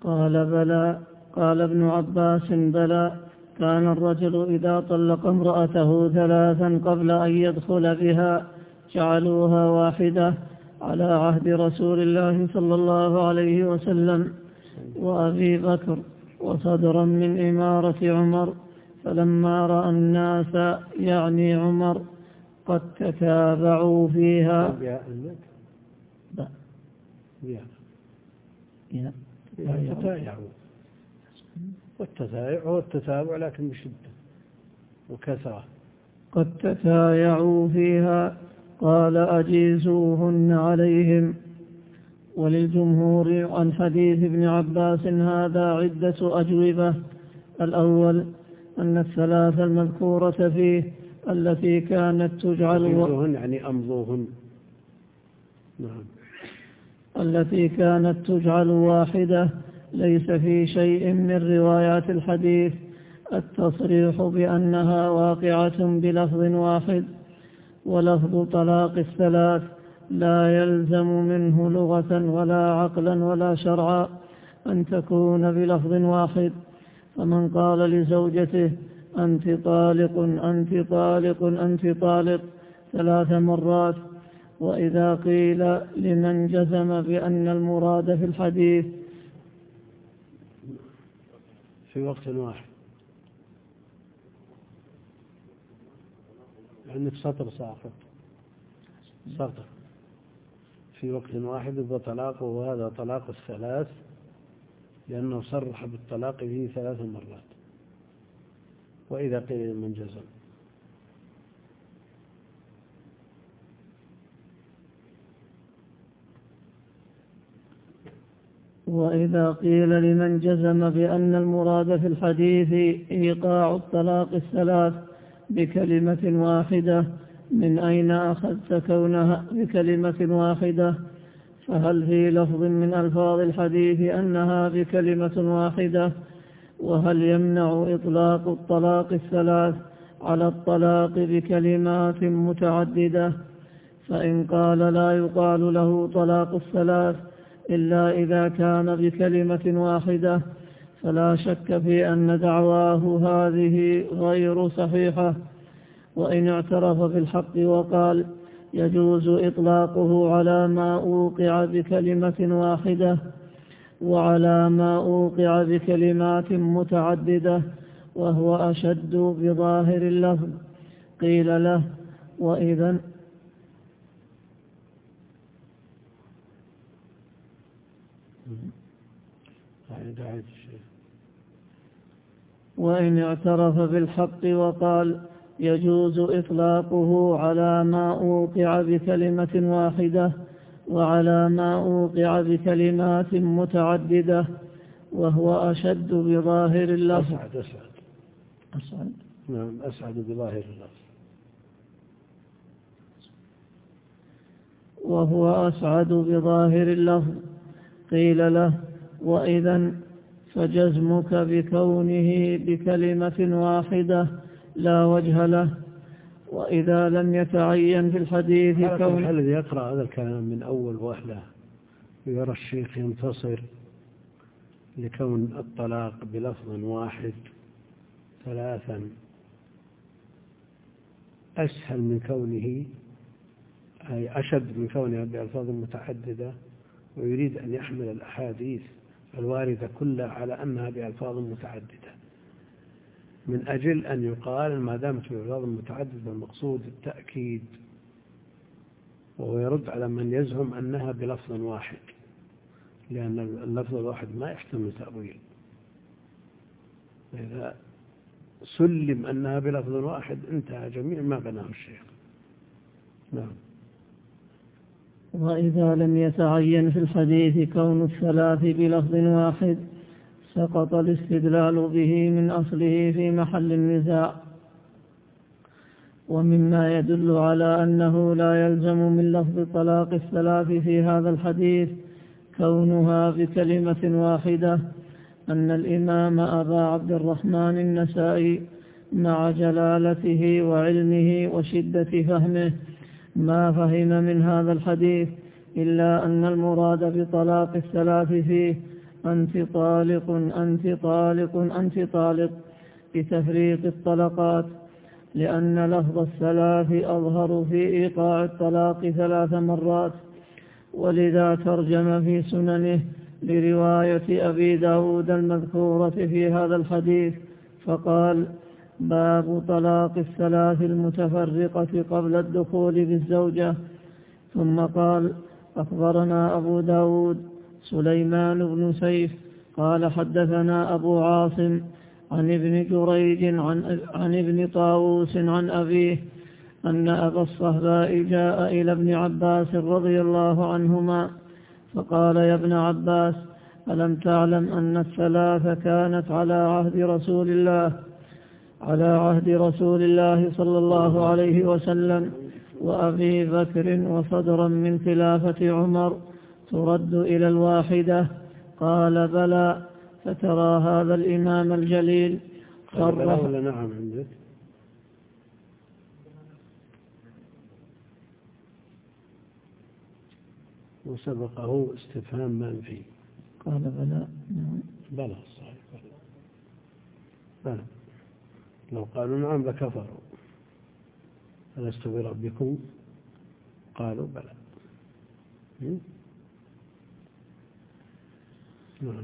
قال بلى قال ابن عباس بلى كان الرجل إذا طلق امرأته ثلاثا قبل أن يدخل بها جعلوها واحدة على عهد رسول الله صلى الله عليه وسلم وأبي بكر وصدرا من إمارة عمر فلما رأى الناس يعني عمر قد تتابعوا فيها. والتتابع هو التتابع لكن بشدة وكثرة. قد تتايعوا فيها قال أجيزوهن عليهم. وللجمهور عن حديث ابن عباس هذا عدة أجوبة. الأول أن الثلاث المذكورة فيه التي كانت تجعل أجيزوهن يعني أمضوهن. نعم. التي كانت تجعل واحدة ليس في شيء من روايات الحديث التصريح بأنها واقعة بلفظ واحد ولفظ طلاق الثلاث لا يلزم منه لغة ولا عقلا ولا شرعا أن تكون بلفظ واحد. فمن قال لزوجته أنت طالق أنت طالق أنت طالق ثلاث مرات وإذا قيل لمن جزم بأن المراد في الحديث في وقت واحد. عندك سطر ساقط. سطر في وقت واحد يبقى طلاقه وهذا طلاق الثلاث لأنه صرح بالطلاق به ثلاث مرات. وإذا قيل لمن جزم. وإذا قيل لمن جزم بأن المراد في الحديث إيقاع الطلاق الثلاث بكلمة واحدة من أين أخذت كونها بكلمة واحدة؟ فهل في لفظ من ألفاظ الحديث أنها بكلمة واحدة؟ وهل يمنع إطلاق الطلاق الثلاث على الطلاق بكلمات متعددة؟ فإن قال لا يقال له طلاق الثلاث إلا إذا كان بكلمة واحدة فلا شك في أن دعواه هذه غير صحيحة. وإن اعترف بالحق وقال يجوز إطلاقه على ما أوقع بكلمة واحدة وعلى ما أوقع بكلمات متعددة وهو أشد بظاهر اللفظ. قيل له وإذا وإن اعترف بالحق وقال يجوز إطلاقه على ما أوقع بكلمة واحدة وعلى ما أوقع بكلمات متعددة وهو أشد بظاهر اللفظ. أسعد أسعد. أسعد. نعم أسعد بظاهر اللفظ. وهو أسعد بظاهر اللفظ. قيل له وإذا فجزمك بكونه بكلمة واحدة لا وجه له. وإذا لم يتعين في الحديث كون الذي يقرأ هذا الكلام من أول وهلة ويرى الشيخ ينتصر لكون الطلاق بلفظ واحد ثلاثا. أسهل من كونه أي أشد من كونها بألفاظ متعددة. ويريد أن يحمل الأحاديث الواردة كلها على أنها بألفاظ متعددة. من أجل أن يقال ما دامت بألفاظ متعددة المقصود التأكيد وهو يرد على من يزعم أنها بلفظ واحد لأن اللفظ الواحد ما يحتمل تأويل. إذا سلم أنها بلفظ واحد انتهى جميع ما بناه الشيخ. نعم. وإذا لم يتعين في الحديث كون الثلاث بلفظ واحد سقط الاستدلال به من أصله في محل النزاع. ومما يدل على أنه لا يلزم من لفظ طلاق الثلاث في هذا الحديث كونها بكلمة واحدة أن الإمام أبا عبد الرحمن النسائي مع جلالته وعلمه وشدة فهمه ما فهم من هذا الحديث إلا أن المراد بطلاق الثلاث فيه أنت طالق أنت طالق أنت طالق بتفريق الطلقات لأن لفظ الثلاث أظهر في إيقاع الطلاق ثلاث مرات ولذا ترجم في سننه لرواية أبي داود المذكورة في هذا الحديث فقال باب طلاق الثلاث المتفرقة قبل الدخول بالزوجة ثم قال أخبرنا أبو داود سليمان بن سيف قال حدثنا أبو عاصم عن ابن جريج عن, عن ابن طاووس عن أبيه أن أبا الصهباء جاء إلى ابن عباس رضي الله عنهما فقال يا ابن عباس ألم تعلم أن الثلاث كانت على عهد رسول الله؟ على عهد رسول الله صلى الله عليه وسلم وأبي بكر وصدرا من خلافة عمر ترد إلى الواحدة قال بلى فترى هذا الإمام الجليل صرح. ولا نعم عندك؟ وسبقه استفهام منفي قال بلى نعم. بلى صحيح. بلى بلى. لو قالوا نعم لكفروا. ألست بربكم؟ قالوا بلى. نعم.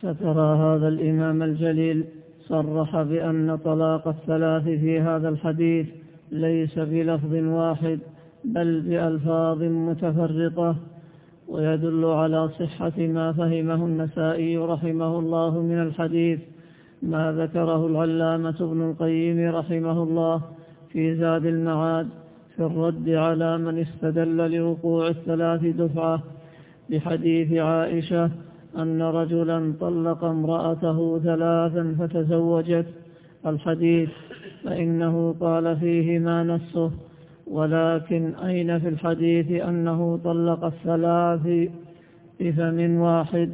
فترى هذا الإمام الجليل صرح بأن طلاق الثلاث في هذا الحديث ليس بلفظ واحد بل بألفاظ متفرقة ويدل على صحة ما فهمه النسائي رحمه الله من الحديث. ما ذكره العلامة ابن القيم رحمه الله في زاد المعاد في الرد على من استدل لوقوع الثلاث دفعة بحديث عائشة أن رجلا طلق امرأته ثلاثا فتزوجت الحديث فإنه قال فيه ما نصه ولكن أين في الحديث أنه طلق الثلاث بفم واحد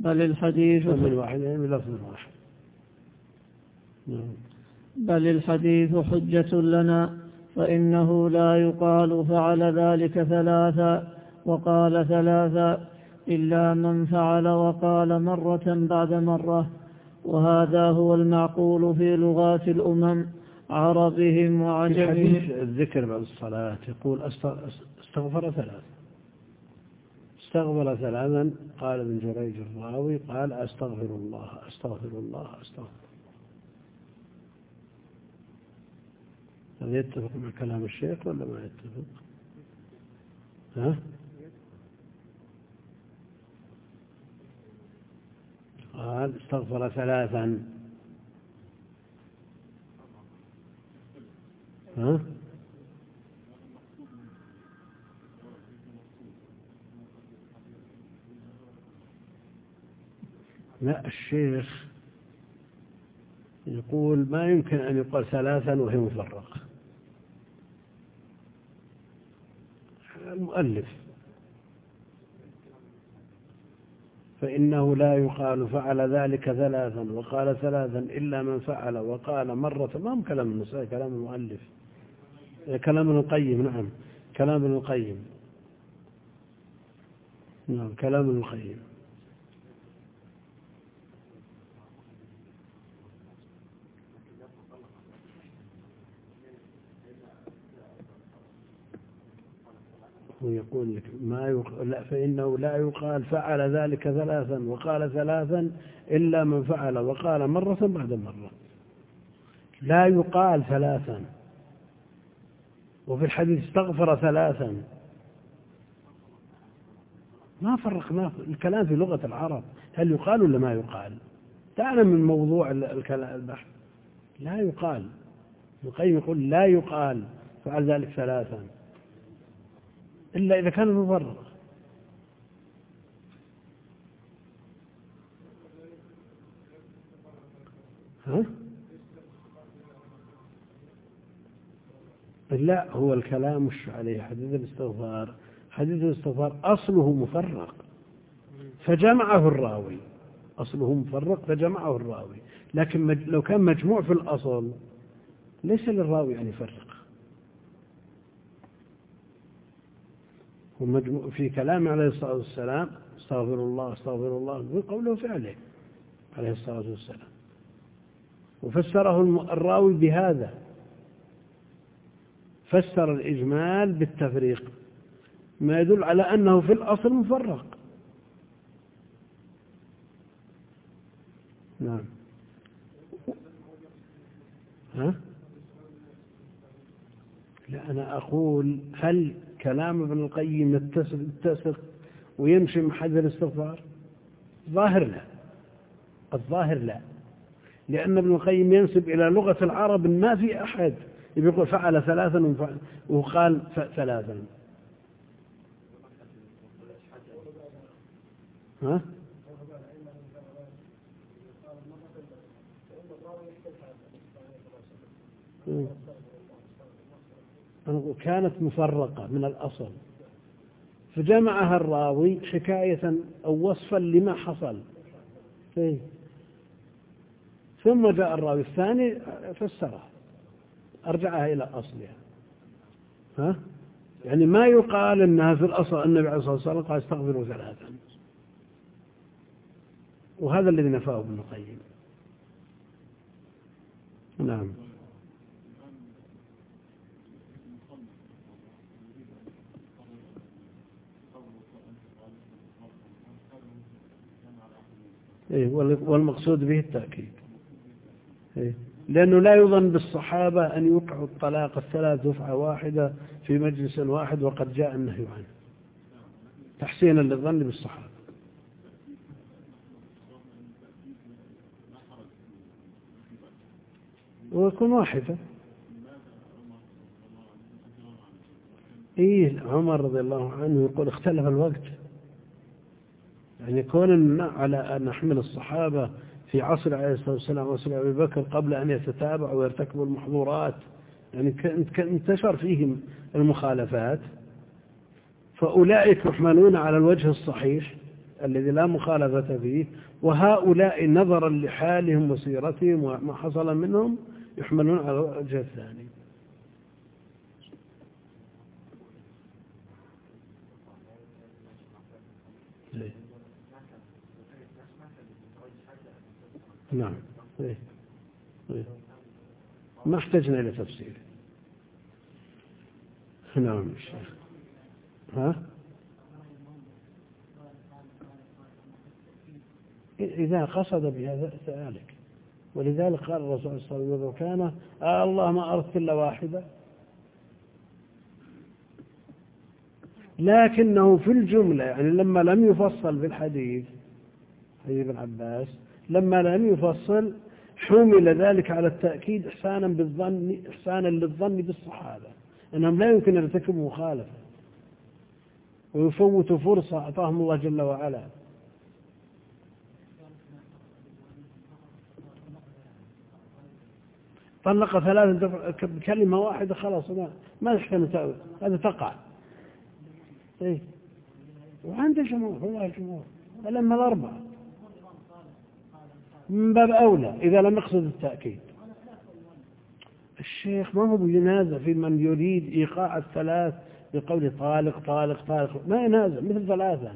بل الحديث فم واحد يعني بلفظ واحد. بل الحديث حجة لنا فإنه لا يقال فعل ذلك ثلاثا وقال ثلاثا إلا من فعل وقال مرة بعد مرة. وهذا هو المعقول في لغات الأمم عربهم وعجمهم. الذكر بعد الصلاة يقول استغفر ثلاثا. استغفر ثلاثا قال ابن جريج الراوي قال أستغفر الله أستغفر الله أستغفر هل يتفق مع كلام الشيخ ولا ما يتفق؟ ها؟ قال استغفر ثلاثا. ها؟ لا الشيخ يقول ما يمكن أن يقال ثلاثا وهي مفرقة المؤلف. فإنه لا يقال فعل ذلك ثلاثا وقال ثلاثا إلا من فعل وقال مرة. ما هم كلام النساء كلام المؤلف. كلام ابن القيم نعم. كلام ابن القيم. نعم كلام ابن القيم. هو يقول لك ما يقال لا فإنه لا يقال فعل ذلك ثلاثا وقال ثلاثا إلا من فعل وقال مرة بعد مرة. لا يقال ثلاثا. وفي الحديث استغفر ثلاثا. ما فرق ما الكلام في لغة العرب. هل يقال ولا ما يقال؟ تعلم من موضوع البحث لا يقال. القيم يقول لا يقال. فعل ذلك ثلاثا. إلا إذا كان مفرغ ها؟ لا هو الكلام مش عليه. حديث الاستغفار حديث الاستغفار أصله مفرق. فجمعه الراوي. أصله مفرق فجمعه الراوي. لكن لو كان مجموع في الأصل ليس للراوي أن يفرق. في كلام عليه الصلاة والسلام استغفر الله استغفر الله في قوله وفعله عليه الصلاة والسلام. وفسره الراوي بهذا. فسر الإجمال بالتفريق ما يدل على أنه في الأصل مفرق. نعم. ها؟ لا أنا أقول هل كلام ابن القيم يتسق ويمشي مع حد الاستغفار؟ ظاهر لا. الظاهر لا. لأن ابن القيم ينسب إلى لغة العرب ما في أحد. يقول فعل ثلاثا وقال ثلاثا. ها؟ كانت مفرقة من الأصل. فجمعها الراوي حكاية أو وصفا لما حصل. فيه. ثم جاء الراوي الثاني فسرها. أرجعها إلى أصلها. ها؟ يعني ما يقال أنها في الأصل النبي عليه الصلاة والسلام قال استغفروا ثلاثا وهذا الذي نفاه ابن القيم. نعم إيه والمقصود به التأكيد. إيه. لأنه لا يظن بالصحابة أن يوقعوا الطلاق الثلاث دفعة واحدة في مجلس واحد وقد جاء النهي عنه. تحسينا للظن بالصحابة. ويكون واحدة. إيه عمر رضي الله عنه يقول اختلف الوقت. يعني كون على أن نحمل الصحابة في عصر عليه الصلاة والسلام وعصر أبي بكر قبل أن يتتابعوا ويرتكبوا المحظورات يعني انتشر فيهم المخالفات. فأولئك يحملون على الوجه الصحيح الذي لا مخالفة فيه وهؤلاء نظرا لحالهم وسيرتهم وما حصل منهم يحملون على الوجه الثاني. نعم. إيه. إيه. ما احتجنا إلى تفسير نعم ها؟ إذا قصد بهذا ذلك ولذلك قال الرسول صلى الله عليه وسلم كان آه الله ما أردت إلا واحدة. لكنه في الجملة يعني لما لم يفصل في الحديث حديث ابن عباس لما لم يفصل حمل ذلك على التأكيد إحسانا بالظن إحسانا للظن بالصحابة أنهم لا يمكن يرتكبوا مخالفة ويفوتوا فرصة أعطاهم الله جل وعلا. طلق ثلاثة بكلمة واحدة خلاص ما ما يحتمل هذا تقع. إيه؟ وعند الجمهور والله الجمهور ولما الأربعة من باب أولى إذا لم يقصد التأكيد. الشيخ ما هو بينازع في من يريد إيقاع الثلاث بقول طالق طالق طالق. ما ينازع مثل ثلاثا.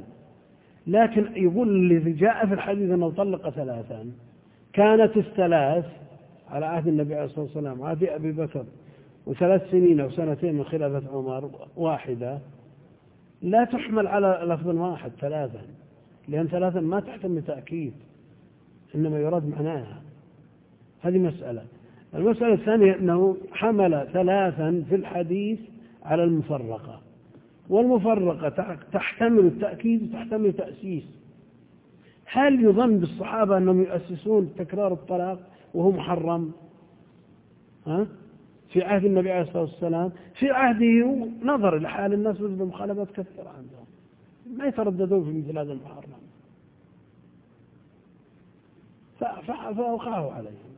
لكن يقول الذي جاء في الحديث أنه طلق ثلاثا. كانت الثلاث على عهد النبي عليه الصلاة والسلام عهد أبي بكر وثلاث سنين أو سنتين من خلافة عمر واحدة. لا تحمل على لفظ واحد ثلاثا. لأن ثلاثا ما تحتمل تأكيد. إنما يراد معناها. هذه مسألة. المسألة الثانية أنه حمل ثلاثا في الحديث على المفرقة. والمفرقة تحتمل التأكيد وتحتمل التأسيس هل يظن بالصحابة أنهم يؤسسون تكرار الطلاق وهو محرم؟ ها؟ في عهد النبي عليه الصلاة والسلام. في عهده نظر إلى حال الناس وجد مخالفات كثيرة عندهم. ما يترددون في مثل هذا المحرم. فأوقعه عليهم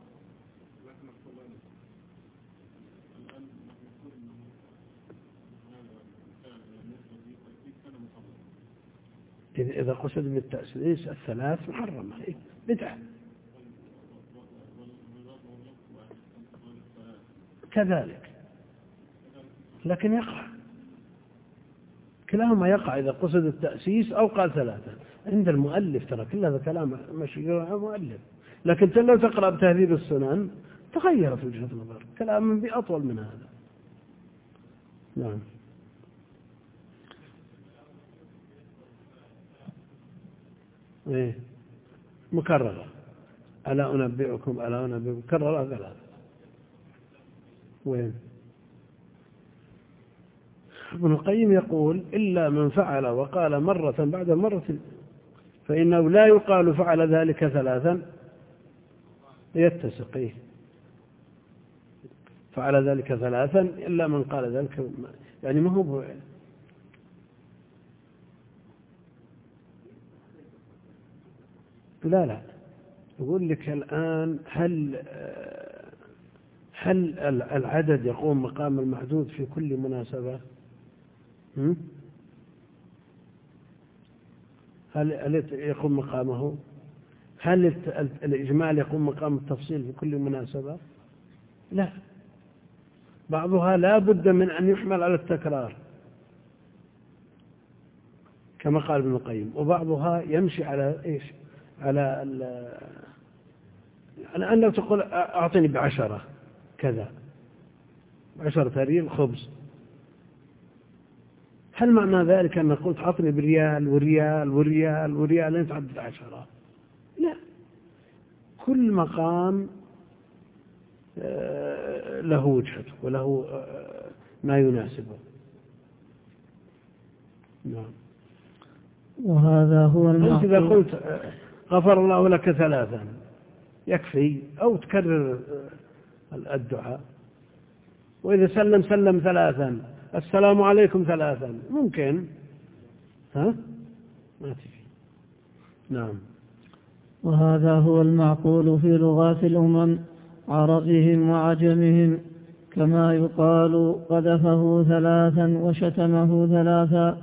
إذا قصد بالتأسيس الثلاث محرمة بدعة. كذلك. لكن يقع. كلاهما يقع إذا قصد التأسيس أو قال ثلاثة. عند المؤلف ترى كل هذا كلام مشي مؤلف. لكن لو تقرأ بتهذيب السنن تغيرت وجهة النظر. كلام بأطول من هذا. نعم. إيه. مكررة. ألا أنبئكم؟ ألا أنبئكم؟ كررها ثلاثة وين؟ ابن القيم يقول إلا من فعل وقال مرة بعد مرة فإنه لا يقال فعل ذلك ثلاثا. يتسق إيه. فعل ذلك ثلاثا إلا من قال ذلك يعني ما هو لا لا. يقول لك الآن هل هل العدد يقوم مقام المحدود في كل مناسبة؟ هل يقوم مقامه؟ هل الإجمال يقوم مقام التفصيل في كل مناسبة؟ لا. بعضها لا بد من أن يحمل على التكرار. كما قال ابن القيم. وبعضها يمشي على إيش؟ على على أن تقول أعطني بعشرة كذا. عشرة ريال خبز. هل معنى ذلك أن قلت أعطني بريال وريال وريال وريال؟ لين تعدد عشرة. لا. كل مقام آه، له وجهته وله آه، ما يناسبه. نعم. وهذا هو أنت إذا قلت آه، غفر الله لك ثلاثا يكفي أو تكرر الدعاء. وإذا سلم سلم ثلاثا السلام عليكم ثلاثا ممكن. ها؟ ما تفي. نعم. وهذا هو المعقول في لغات الأمم عربهم وعجمهم. كما يقال قذفه ثلاثا وشتمه ثلاثا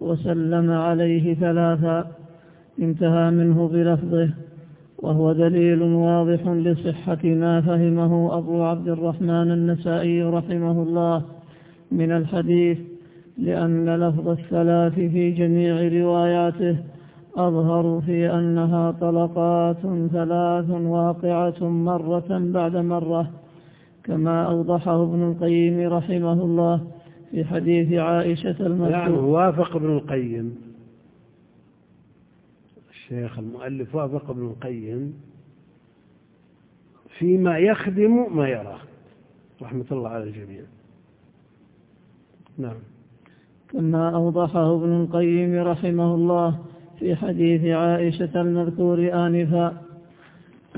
وسلم عليه ثلاثا. انتهى منه بلفظه. وهو دليل واضح لصحة ما فهمه أبو عبد الرحمن النسائي رحمه الله من الحديث لأن لفظ الثلاث في جميع رواياته أظهر في أنها طلقات ثلاث واقعة مرة بعد مرة كما أوضحه ابن القيم رحمه الله في حديث عائشة المذكور. يعني وافق ابن القيم. الشيخ المؤلف وافق ابن القيم فيما يخدم ما يراه رحمة الله على الجميع. نعم. كما أوضحه ابن القيم رحمه الله في حديث عائشة المذكور آنفا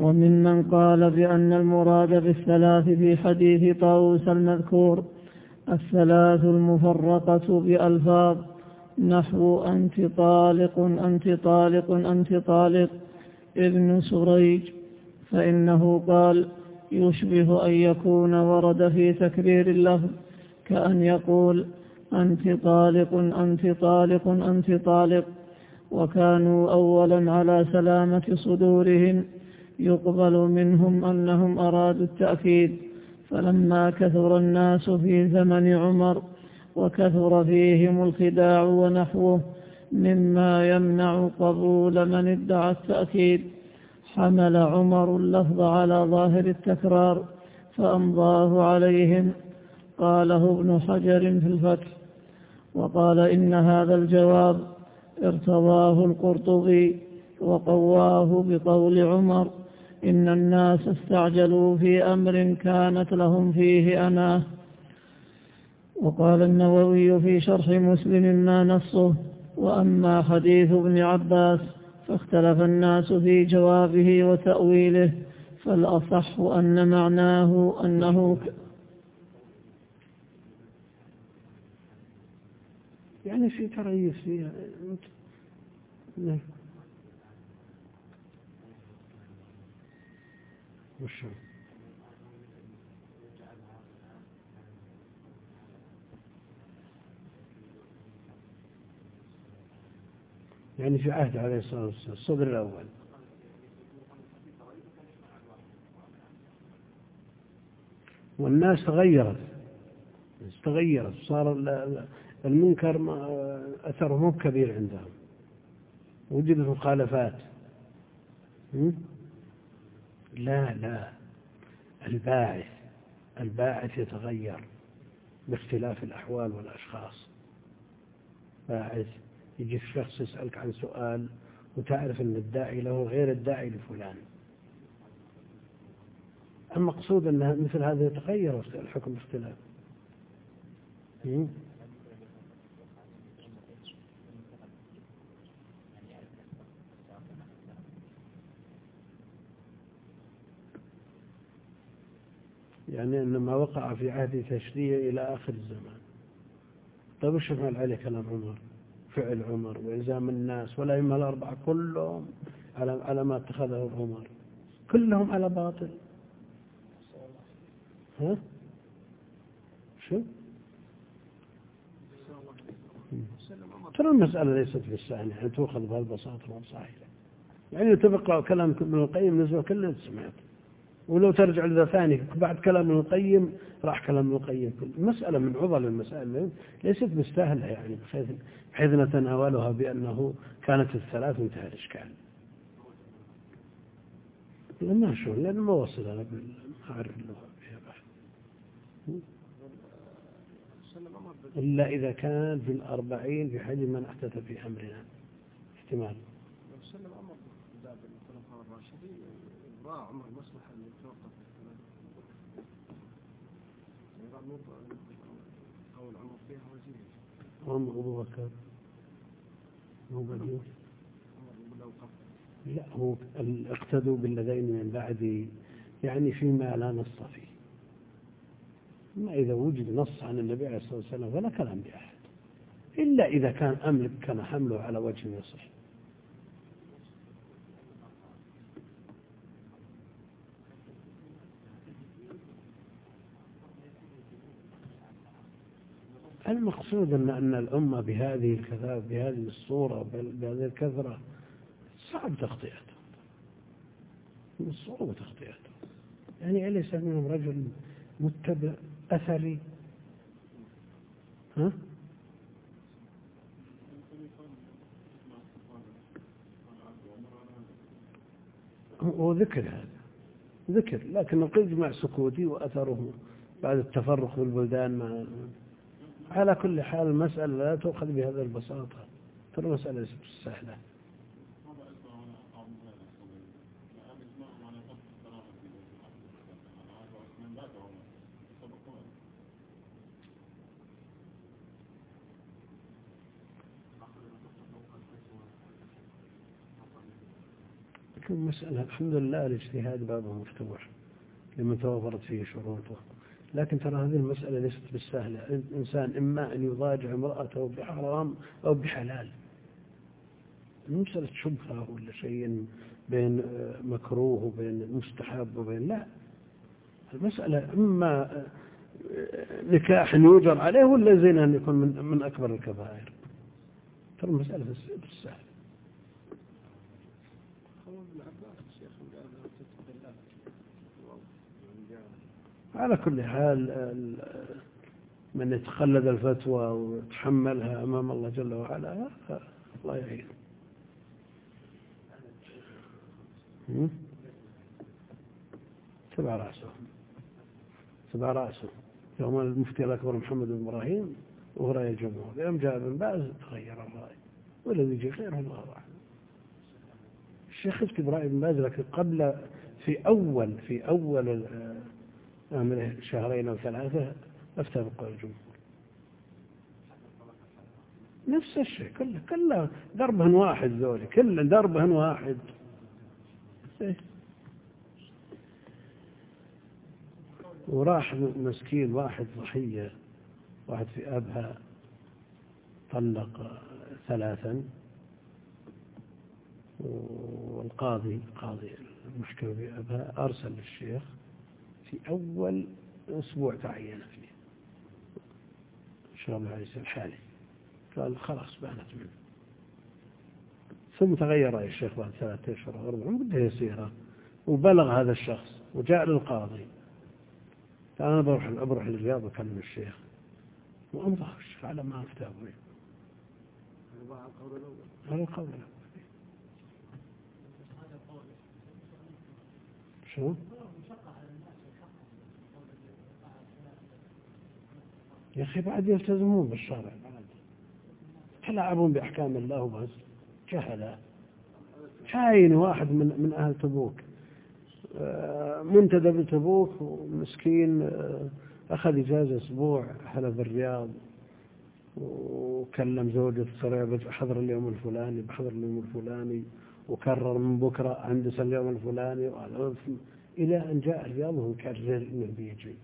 وممن قال بأن المراد بالثلاث في حديث طاووس المذكور الثلاث المفرقة بألفاظ نحو أنت طالق أنت طالق أنت طالق ابن سريج فإنه قال يشبه أن يكون ورد في تكرير اللفظ كأن يقول أنت طالق أنت طالق أنت طالق وكانوا أولا على سلامة صدورهم يقبل منهم أنهم أرادوا التأكيد. فلما كثر الناس في زمن عمر وكثر فيهم الخداع ونحوه مما يمنع قبول من ادعى التأكيد. حمل عمر اللفظ على ظاهر التكرار فأمضاه عليهم. قاله ابن حجر في الفتح. وقال إن هذا الجواب ارتضاه القرطبي وقواه بقول عمر إن الناس استعجلوا في أمر كانت لهم فيه أنا. وقال النووي في شرح مسلم ما نصه وأما حديث ابن عباس فاختلف الناس في جوابه وتأويله فالأصح أن معناه أنه يعني في تريث فيها نعم. يعني في عهد عليه الصلاة والسلام الصدر الأول. والناس تغيرت تغيرت صار المنكر أثره مو كبير عندهم. وجدت مخالفات لا لا. الباعث الباعث يتغير باختلاف الأحوال والأشخاص. باعث يجي شخص يسألك عن سؤال وتعرف أن الداعي له غير الداعي لفلان. المقصود أن مثل هذا يتغير الحكم باختلاف. يعني أن ما وقع في عهد تشريع إلى آخر الزمان. طيب وش يفعل عليه كلام عمر؟ فعل عمر وإلزام الناس والأئمة الأربعة كلهم على على ما اتخذه عمر. كلهم على باطل. ها؟ شو؟ ترى المسألة ليست بالسهلة يعني تؤخذ بهالبساطة والصحيحة يعني تبقى كلام ابن القيم نزل كله سمعت. ولو ترجع لذا ثاني بعد كلام ابن القيم راح كلام ابن القيم المسألة من عضل المسائل ليست مستاهلة يعني بحيث, بحيث نتناولها بأنه كانت الثلاث وانتهى الإشكال. ما شو؟ لأن ما وصل أنا ما أعرف اللغة فيها بحث. إلا إذا كان في الأربعين في حجم من أحدث في أمرنا. احتمال. عمر المصلحة اللي توقف أو العمر فيها وزير عمر أبو بكر هو بديل لا هو اقتدوا بالذين من بعد يعني فيما لا نص فيه. ما إذا وجد نص عن النبي عليه الصلاة والسلام فلا كلام بأحد إلا إذا كان أملك كان حمله على وجه يصح المقصود أن أن الأمة بهذه الكثافة بهذه الصورة بهذه الكثرة صعب تغطيته من صعوبة تغطيته يعني أليس منهم رجل متبع أثري؟ ها؟ وذكر هذا ذكر لكن القيد سكوتي وأثره بعد التفرق بالبلدان ما على كل حال المسألة لا تؤخذ بهذا البساطة. ترى المسألة ليست سهلة. لكن المسألة الحمد لله الاجتهاد بابه مفتوح لمن توفرت فيه شروطه. لكن ترى هذه المسألة ليست بالسهلة. الإنسان إما أن يضاجع امرأته بحرام أو بحلال. مسألة شبهة ولا شيء بين مكروه وبين مستحب وبين لا. المسألة إما نكاح يوجر عليه ولا زنا أن يكون من, من أكبر الكبائر. ترى المسألة بالسهل على كل حال من يتخلد الفتوى ويتحملها أمام الله جل وعلا الله يعين. تبع رأسه. تبع رأسه. يوم المفتي الأكبر محمد بن إبراهيم وهو رأي الجمهور. يوم جاء ابن باز تغير الرأي. والذي يجي غيره الله أعلم. الشيخ يكتب رأي ابن باز لكن قبل في أول في أول عمره شهرين أو ثلاثة أفتى الجمهور. نفس الشيء كله كله دربهن واحد ذولي كل دربهن واحد. إيه. وراح مسكين واحد ضحية واحد في أبها طلق ثلاثا. والقاضي قاضي المشكلة في أبها أرسل للشيخ. في أول أسبوع تعين فيه. شرب العيسى الحالي قال خلاص بانت منه. ثم تغير رأي الشيخ بعد ثلاثة أشهر أو أربعة مدة يسيرة وبلغ هذا الشخص وجاء للقاضي. قال أنا بروح بروح للرياض وأكلم الشيخ. وأمضى الشيخ على ما أبوي هذا القول الأول. شو؟ يا أخي بعد يلتزمون بالشرع يلعبون بأحكام الله وبس. جهلة. شاين واحد من من أهل تبوك. منتدى بتبوك ومسكين أخذ إجازة أسبوع حلب الرياض وكلم زوجته ترى بحضر اليوم الفلاني بحضر اليوم الفلاني. وكرر من بكرة عندس اليوم الفلاني. إلى أن جاء الرياض وهو إنه بيجي.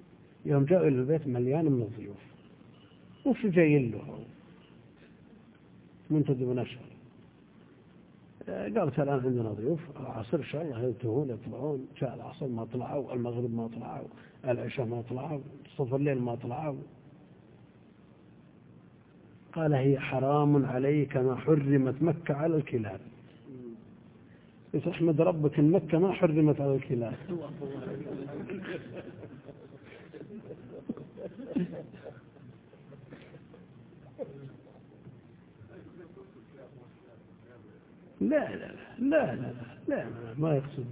يوم جاء إلى البيت مليان من الضيوف. وش جايين له؟ منتدب نشر قالت الآن عندنا ضيوف العصر إن شاء الله ينتهون يطلعون جاء العصر ما طلعوا المغرب ما طلعوا العشاء ما طلعوا صف الليل ما طلعوا. قال هي حرام علي كما حرمت مكة على الكلاب. أحمد ربك إن مكة ما حرمت على الكلاب. <laughs> لا لا لا لا لا لا ما يقصد.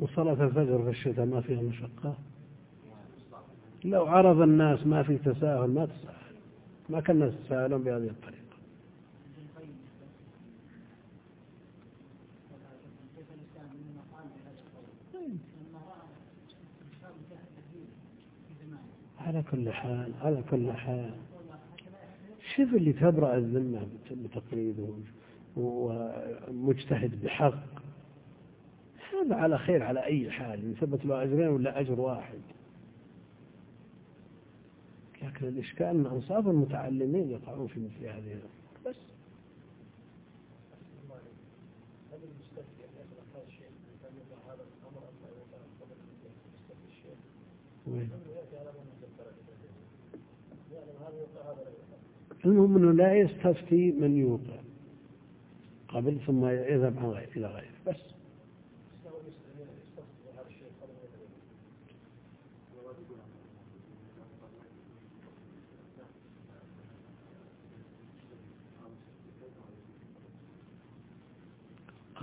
وصلاة الفجر في الشتاء ما فيها مشقة؟ لو عرض الناس ما في تساهل ما تساهل. ما كان الناس بهذه الطريقة. على كل حال على كل حال. شوف اللي تبرأ الذمة بتقليده ومجتهد بحق. هذا على خير على أي حال يثبت له أجرين ولا أجر واحد. لكن الإشكال أن أنصاف المتعلمين يقعون في مثل هذه بس؟ المهم أنه لا يستفتي من يوقع قبل ثم يذهب عن غير إلى غيره. بس.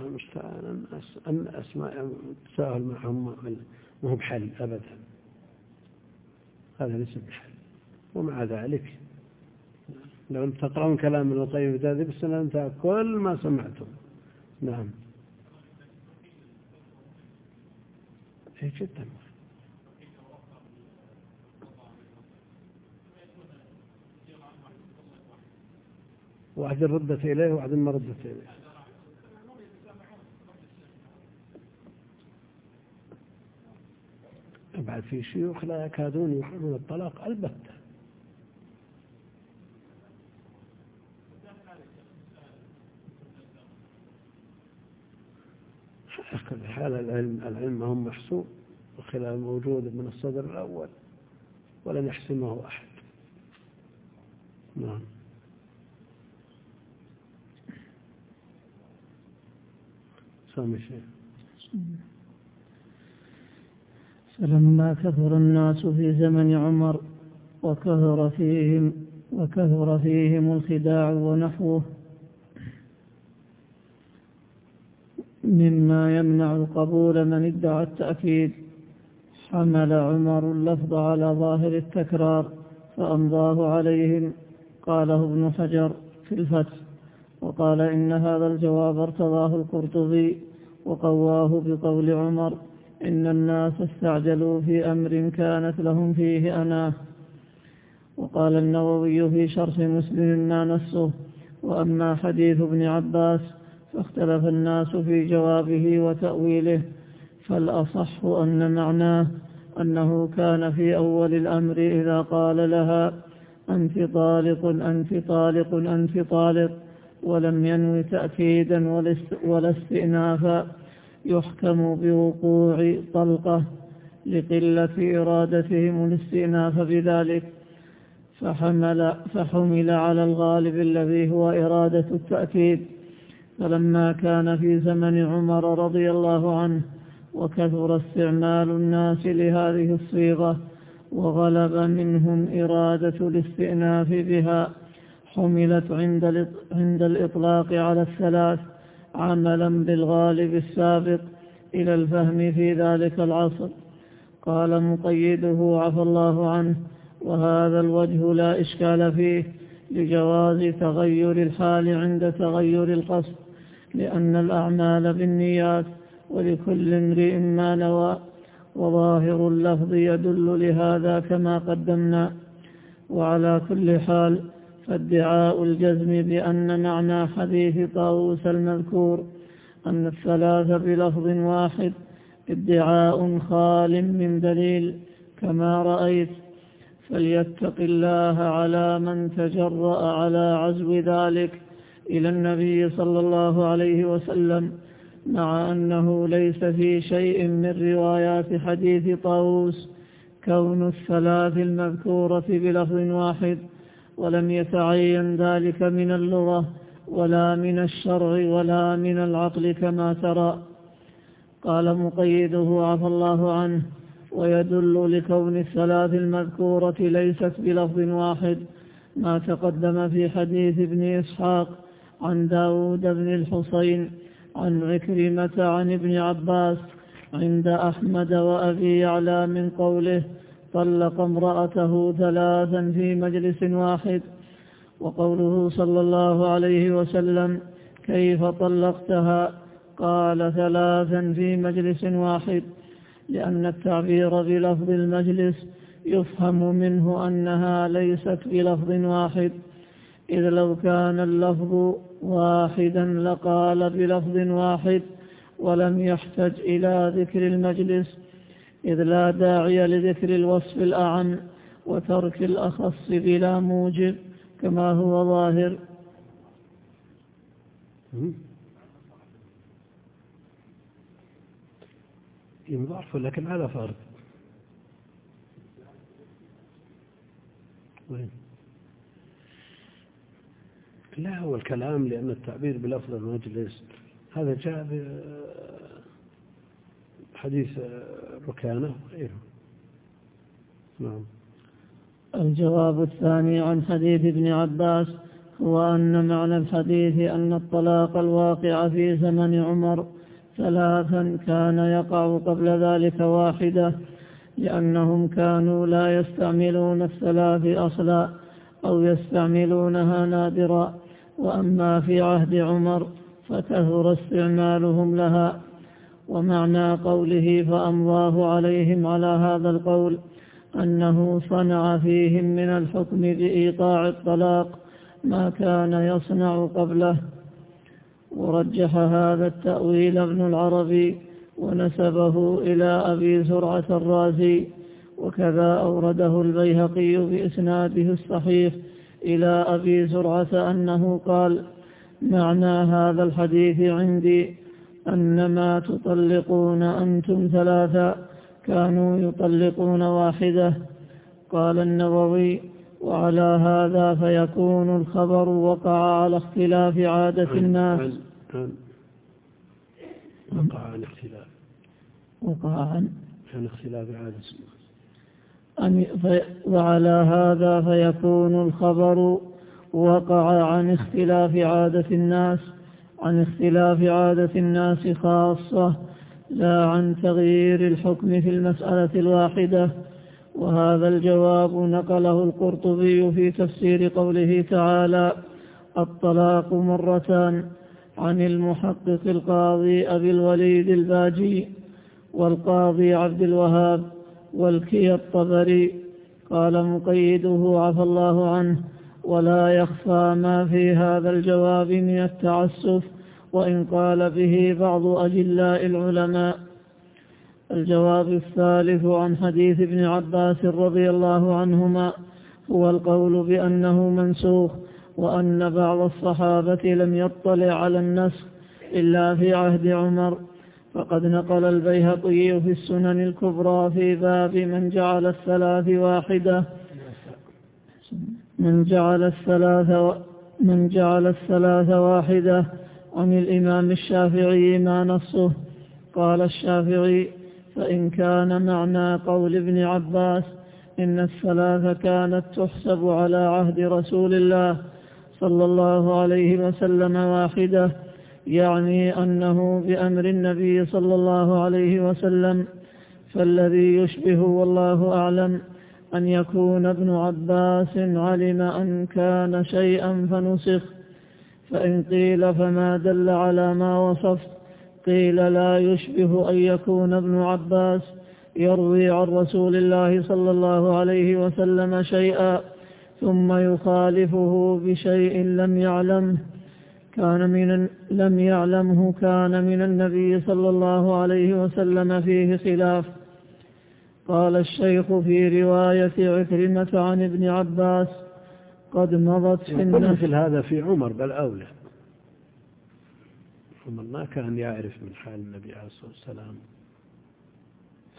المستعان أن أسماء تساهل معهم ما هو بحل أبدا. هذا ليس بحل. ومع ذلك لو تقرأون كلام ابن القيم في هذه السنة انتهى كل ما سمعتم. نعم. هي جدا. واحد ردت إليه وواحد ما ردت إليه. بعد في شيوخ لا يكادون يحرون الطلاق البتة. كل حال العلم العلم هم محسوب وخلال موجود من الصدر الأول ولن يحسمه أحد. نعم. سامي شيء فلما كثر الناس في زمن عمر وكثر فيهم وكثر فيهم الخداع ونحوه مما يمنع قبول من ادعى التأكيد حمل عمر اللفظ على ظاهر التكرار فأمضاه عليهم قاله ابن حجر في الفتح وقال إن هذا الجواب ارتضاه القرطبي وقواه بقول عمر إن الناس استعجلوا في أمر كانت لهم فيه أناه وقال النووي في شرح مسلم ما نصه وأما حديث ابن عباس فاختلف الناس في جوابه وتأويله فالأصح أن معناه أنه كان في أول الأمر إذا قال لها أنت طالق أنت طالق أنت طالق ولم ينوي تأكيدا ولا استئنافا. يحكم بوقوع طلقة لقلة إرادتهم الاستئناف بذلك فحمل, فحمل على الغالب الذي هو إرادة التأكيد. فلما كان في زمن عمر رضي الله عنه وكثر استعمال الناس لهذه الصيغة وغلب منهم إرادة الاستئناف بها حملت عند الإطلاق على الثلاث. عملا بالغالب السابق إلى الفهم في ذلك العصر. قال مقيده عفى الله عنه وهذا الوجه لا إشكال فيه لجواز تغير الحال عند تغير القصد لأن الأعمال بالنيات ولكل امرئ ما نوى وظاهر اللفظ يدل لهذا كما قدمنا. وعلى كل حال فادعاء الجزم بأن معنى حديث طاووس المذكور أن الثلاث بلفظ واحد ادعاء خال من دليل كما رأيت فليتق الله على من تجرأ على عزو ذلك إلى النبي صلى الله عليه وسلم مع أنه ليس في شيء من روايات حديث طاووس كون الثلاث المذكورة بلفظ واحد ولم يتعين ذلك من اللغة ولا من الشرع ولا من العقل كما ترى. قال مقيده عفى الله عنه ويدل لكون الثلاث المذكورة ليست بلفظ واحد ما تقدم في حديث ابن إسحاق عن داود بن الحصين عن عكرمة عن ابن عباس عند أحمد وأبي يعلى من قوله طلق امرأته ثلاثا في مجلس واحد. وقوله صلى الله عليه وسلم كيف طلقتها؟ قال ثلاثا في مجلس واحد. لأن التعبير بلفظ المجلس يفهم منه أنها ليست بلفظ واحد. إذ لو كان اللفظ واحدا لقال بلفظ واحد ولم يحتج إلى ذكر المجلس. إذ لا داعي لذكر الوصف الأعم وترك الأخص بلا موجب كما هو ظاهر. ينضعف لكن على فرق وين لا هو الكلام لأن التعبير بلفظ المجلس. هذا جاء حديث ركانة وغيره نعم. الجواب الثاني عن حديث ابن عباس هو أن معنى الحديث أن الطلاق الواقع في زمن عمر ثلاثا كان يقع قبل ذلك واحدة لأنهم كانوا لا يستعملون الثلاث أصلا أو يستعملونها نادرا وأما في عهد عمر فكثر استعمالهم لها. ومعنى قوله فأمضاه عليهم على هذا القول أنه صنع فيهم من الحكم بإيقاع الطلاق ما كان يصنع قبله. ورجح هذا التأويل ابن العربي ونسبه إلى أبي زرعة الرازي وكذا أورده البيهقي بإسناده الصحيح إلى أبي زرعة أنه قال معنى هذا الحديث عندي أنما تطلقون أنتم ثلاثة كانوا يطلقون واحدة. قال النووي وعلى هذا فيكون الخبر وقع على اختلاف عادة الناس. وقع عن اختلاف. وقع عن عن اختلاف عادة وعلى هذا فيكون الخبر وقع عن اختلاف عادة الناس. عن اختلاف عادة الناس خاصة لا عن تغيير الحكم في المسألة الواحدة. وهذا الجواب نقله القرطبي في تفسير قوله تعالى الطلاق مرتان عن المحقق القاضي أبي الوليد الباجي والقاضي عبد الوهاب والكي الطبري. قال مقيده عفى الله عنه. ولا يخفى ما في هذا الجواب من التعسف. وإن قال به بعض أجلاء العلماء. الجواب الثالث عن حديث ابن عباس رضي الله عنهما هو القول بأنه منسوخ وأن بعض الصحابة لم يطلع على النسخ إلا في عهد عمر. فقد نقل البيهقي في السنن الكبرى في باب من جعل الثلاث واحدة. من جعل الثلاث من جعل الثلاث واحدة. عن الإمام الشافعي ما نصه. قال الشافعي فإن كان معنى قول ابن عباس إن الثلاث كانت تحسب على عهد رسول الله صلى الله عليه وسلم واحدة يعني أنه بأمر النبي صلى الله عليه وسلم فالذي يشبه والله أعلم أن يكون ابن عباس علم أن كان شيئا فنسخ فإن قيل فما دل على ما وصفت قيل لا يشبه أن يكون ابن عباس يروي عن رسول الله صلى الله عليه وسلم شيئا ثم يخالفه بشيء لم يعلمه كان من لم يعلمه كان من النبي صلى الله عليه وسلم فيه خلاف. قال الشيخ في رواية عكرمة عن ابن عباس قد مضت في النفس. مثل هذا في عمر بل أولى. عمر ما كان يعرف من حال النبي عليه الصلاة والسلام.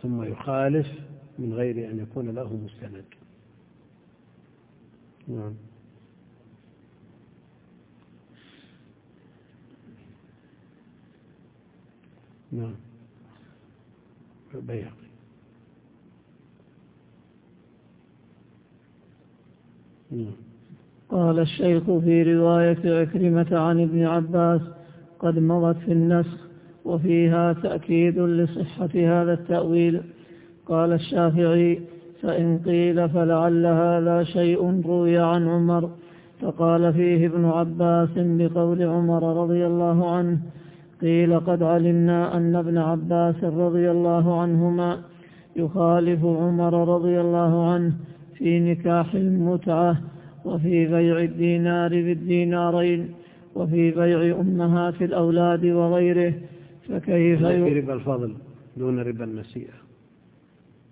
ثم يخالف من غير أن يكون له مستند. نعم. نعم. البيهقي نعم. قال الشيخ في رواية عكرمة عن ابن عباس قد مضت في النسخ وفيها تأكيد لصحة هذا التأويل. قال الشافعي فإن قيل فلعل هذا شيء روي عن عمر. فقال فيه ابن عباس بقول عمر رضي الله عنه قيل قد علمنا أن ابن عباس رضي الله عنهما يخالف عمر رضي الله عنه في نكاح المتعة وفي بيع الدينار بالدينارين وفي بيع أمهات الأولاد وغيره فكيف في ربا الفضل دون ربا النسيئة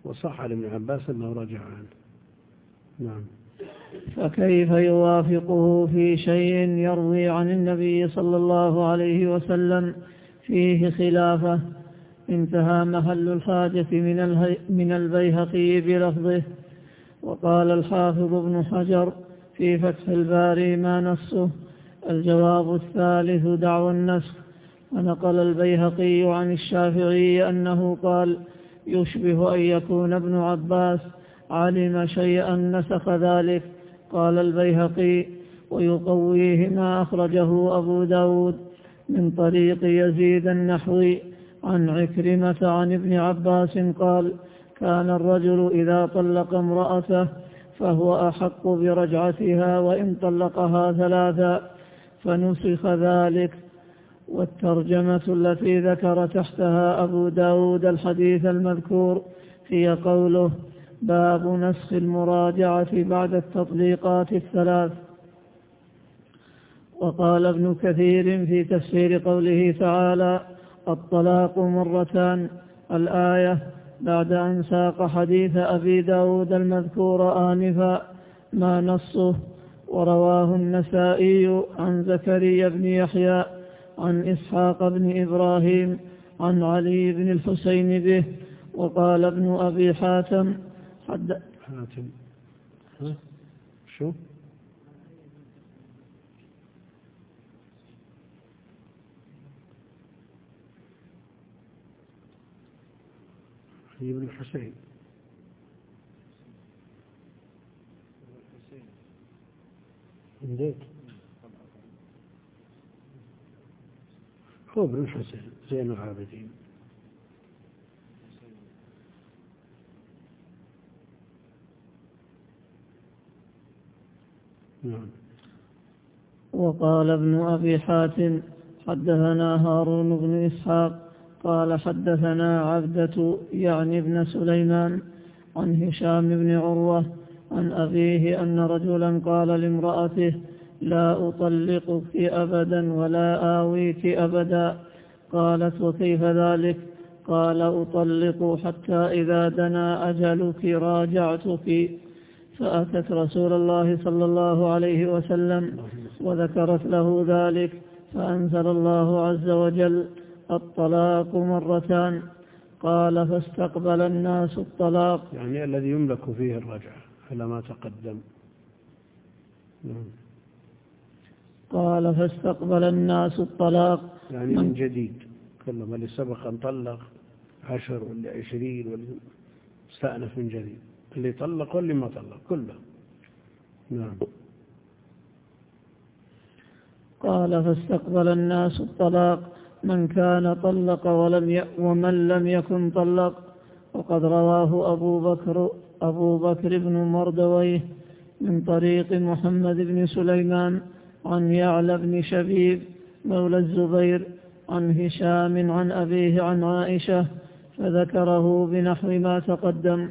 وصح عن ابن عباس أنه رجع عنه. نعم. فكيف يوافقه في شيء يروي عن النبي صلى الله عليه وسلم؟ فيه خلافة. انتهى محل الحاجة من, من البيهقي بلفظه. وقال الحافظ ابن حجر في فتح الباري ما نصه الجواب الثالث دعوى النسخ. ونقل البيهقي عن الشافعي أنه قال يشبه أن يكون ابن عباس علم شيئا نسخ ذلك. قال البيهقي ويقويه ما أخرجه أبو داود من طريق يزيد النحوي عن عكرمة عن ابن عباس قال كان الرجل إذا طلق امرأته فهو أحق برجعتها وإن طلقها ثلاثا فنسخ ذلك. والترجمة التي ذكر تحتها أبو داود الحديث المذكور هي قوله باب نسخ المراجعة بعد التطبيقات الثلاث. وقال ابن كثير في تفسير قوله تعالى الطلاق مرتان الآية بعد أن ساق حديث أبي داود المذكور آنفا ما نصه ورواه النسائي عن زكريا بن يحيى عن إسحاق بن إبراهيم عن علي بن الحسين به وقال ابن أبي حاتم حد حاتم. شو؟ علي بن الحسين. عندك هو ابن الحسين زين العابدين. نعم. وقال ابن أبي حاتم حدثنا هارون بن إسحاق قال حدثنا عبدة يعني ابن سليمان عن هشام بن عروة عن أبيه أن رجلا قال لامرأته لا أطلقك أبدا ولا آويك أبدا. قالت وكيف ذلك؟ قال أطلق حتى إذا دنا أجلك راجعتك. فأتت رسول الله صلى الله عليه وسلم وذكرت له ذلك. فأنزل الله عز وجل الطلاق مرتان. قال فاستقبل الناس الطلاق. يعني الذي يملك فيه الرجعة على ما تقدم. نعم. قال فاستقبل الناس الطلاق. يعني من جديد. كلما اللي سبق أن طلق عشر واللي عشرين واللي استأنف من جديد. اللي طلق واللي ما طلق كله نعم. قال فاستقبل الناس الطلاق. من كان طلق ولم ي... ومن لم يكن طلق وقد رواه أبو بكر أبو بكر بن مردويه من طريق محمد بن سليمان عن يعلى بن شبيب مولى الزبير عن هشام عن أبيه عن عائشة فذكره بنحو ما تقدم.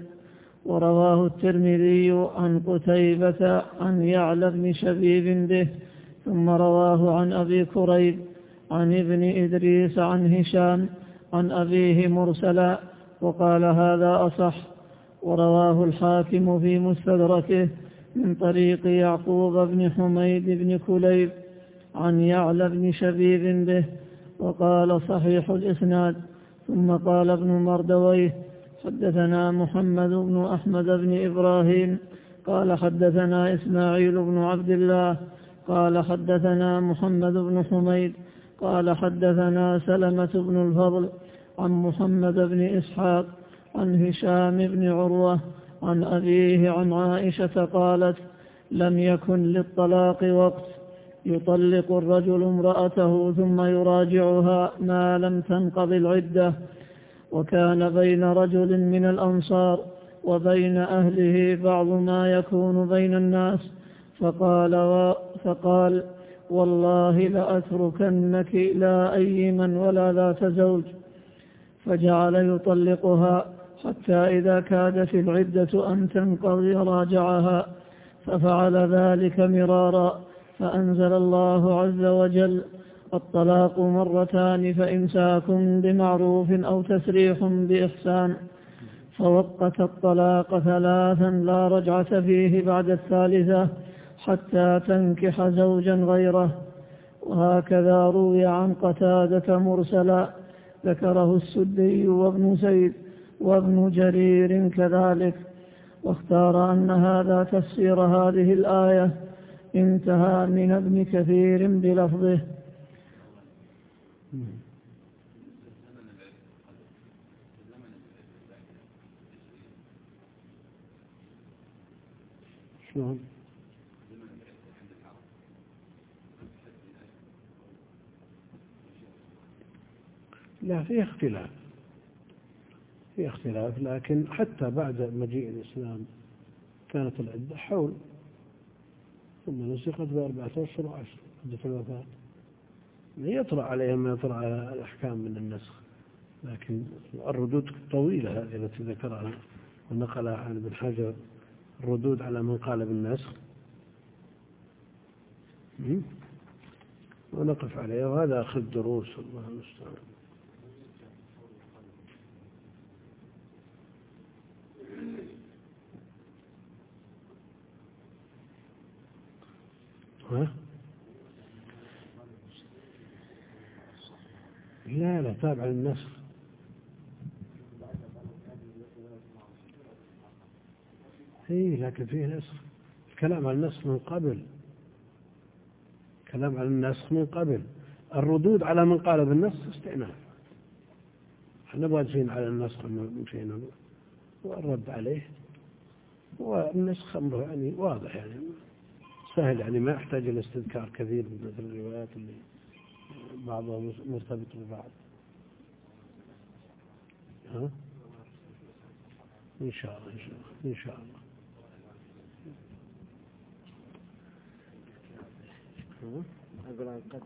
ورواه الترمذي عن قتيبة عن يعلى بن شبيب به ثم رواه عن أبي كريب عن ابن إدريس عن هشام عن أبيه مرسلا وقال هذا أصح. ورواه الحاكم في مستدركه من طريق يعقوب بن حميد بن كليب عن يعلى بن شبيب به وقال صحيح الإسناد. ثم قال ابن مردويه حدثنا محمد بن أحمد بن إبراهيم قال حدثنا إسماعيل بن عبد الله قال حدثنا محمد بن حميد قال حدثنا سلمة بن الفضل عن محمد بن إسحاق عن هشام بن عروة عن أبيه عن عائشة قالت لم يكن للطلاق وقت. يطلق الرجل امرأته ثم يراجعها ما لم تنقض العدة. وكان بين رجل من الأنصار وبين أهله بعض ما يكون بين الناس. فقال, و فقال والله لأتركنك لا أيما ولا ذات زوج. فجعل يطلقها حتى إذا كادت العدة أن تنقضي راجعها ففعل ذلك مرارا. فأنزل الله عز وجل الطلاق مرتان فإمساك بمعروف أو تسريح بإحسان. فوقت الطلاق ثلاثا لا رجعة فيه بعد الثالثة. حتى تنكح زوجا غيره. وهكذا روي عن قتادة مرسلا ذكره السدي وابن زيد وابن جرير كذلك. واختار أن هذا تفسير هذه الآية انتهى من ابن كثير بلفظه. شلون؟ لا في اختلاف في اختلاف لكن حتى بعد مجيء الإسلام كانت العدة حول ثم نسخت بأربعة أشهر وعشر عدة الوفاة. يطرأ عليها ما يطرأ على الأحكام من النسخ لكن الردود طويلة هذه التي ذكرها ونقلها عن ابن حجر الردود على من قال بالنسخ. ونقف عليها وهذا أخذ دروس الله المستعان. ها؟ لا لا تابع للنسخ. اي لكن فيه نسخ. الكلام عن النسخ من قبل. كلام عن النسخ من قبل. الردود على من قال بالنسخ استئناف. إحنا واقفين على النسخ مشينا. والرد عليه والنسخ أمره يعني واضح يعني. سهل يعني ما يحتاج إلى استذكار كثير من مثل الروايات اللي بعضها مرتبط ببعض ها؟ إن شاء الله إن شاء الله إن شاء الله؟ أقول عن قد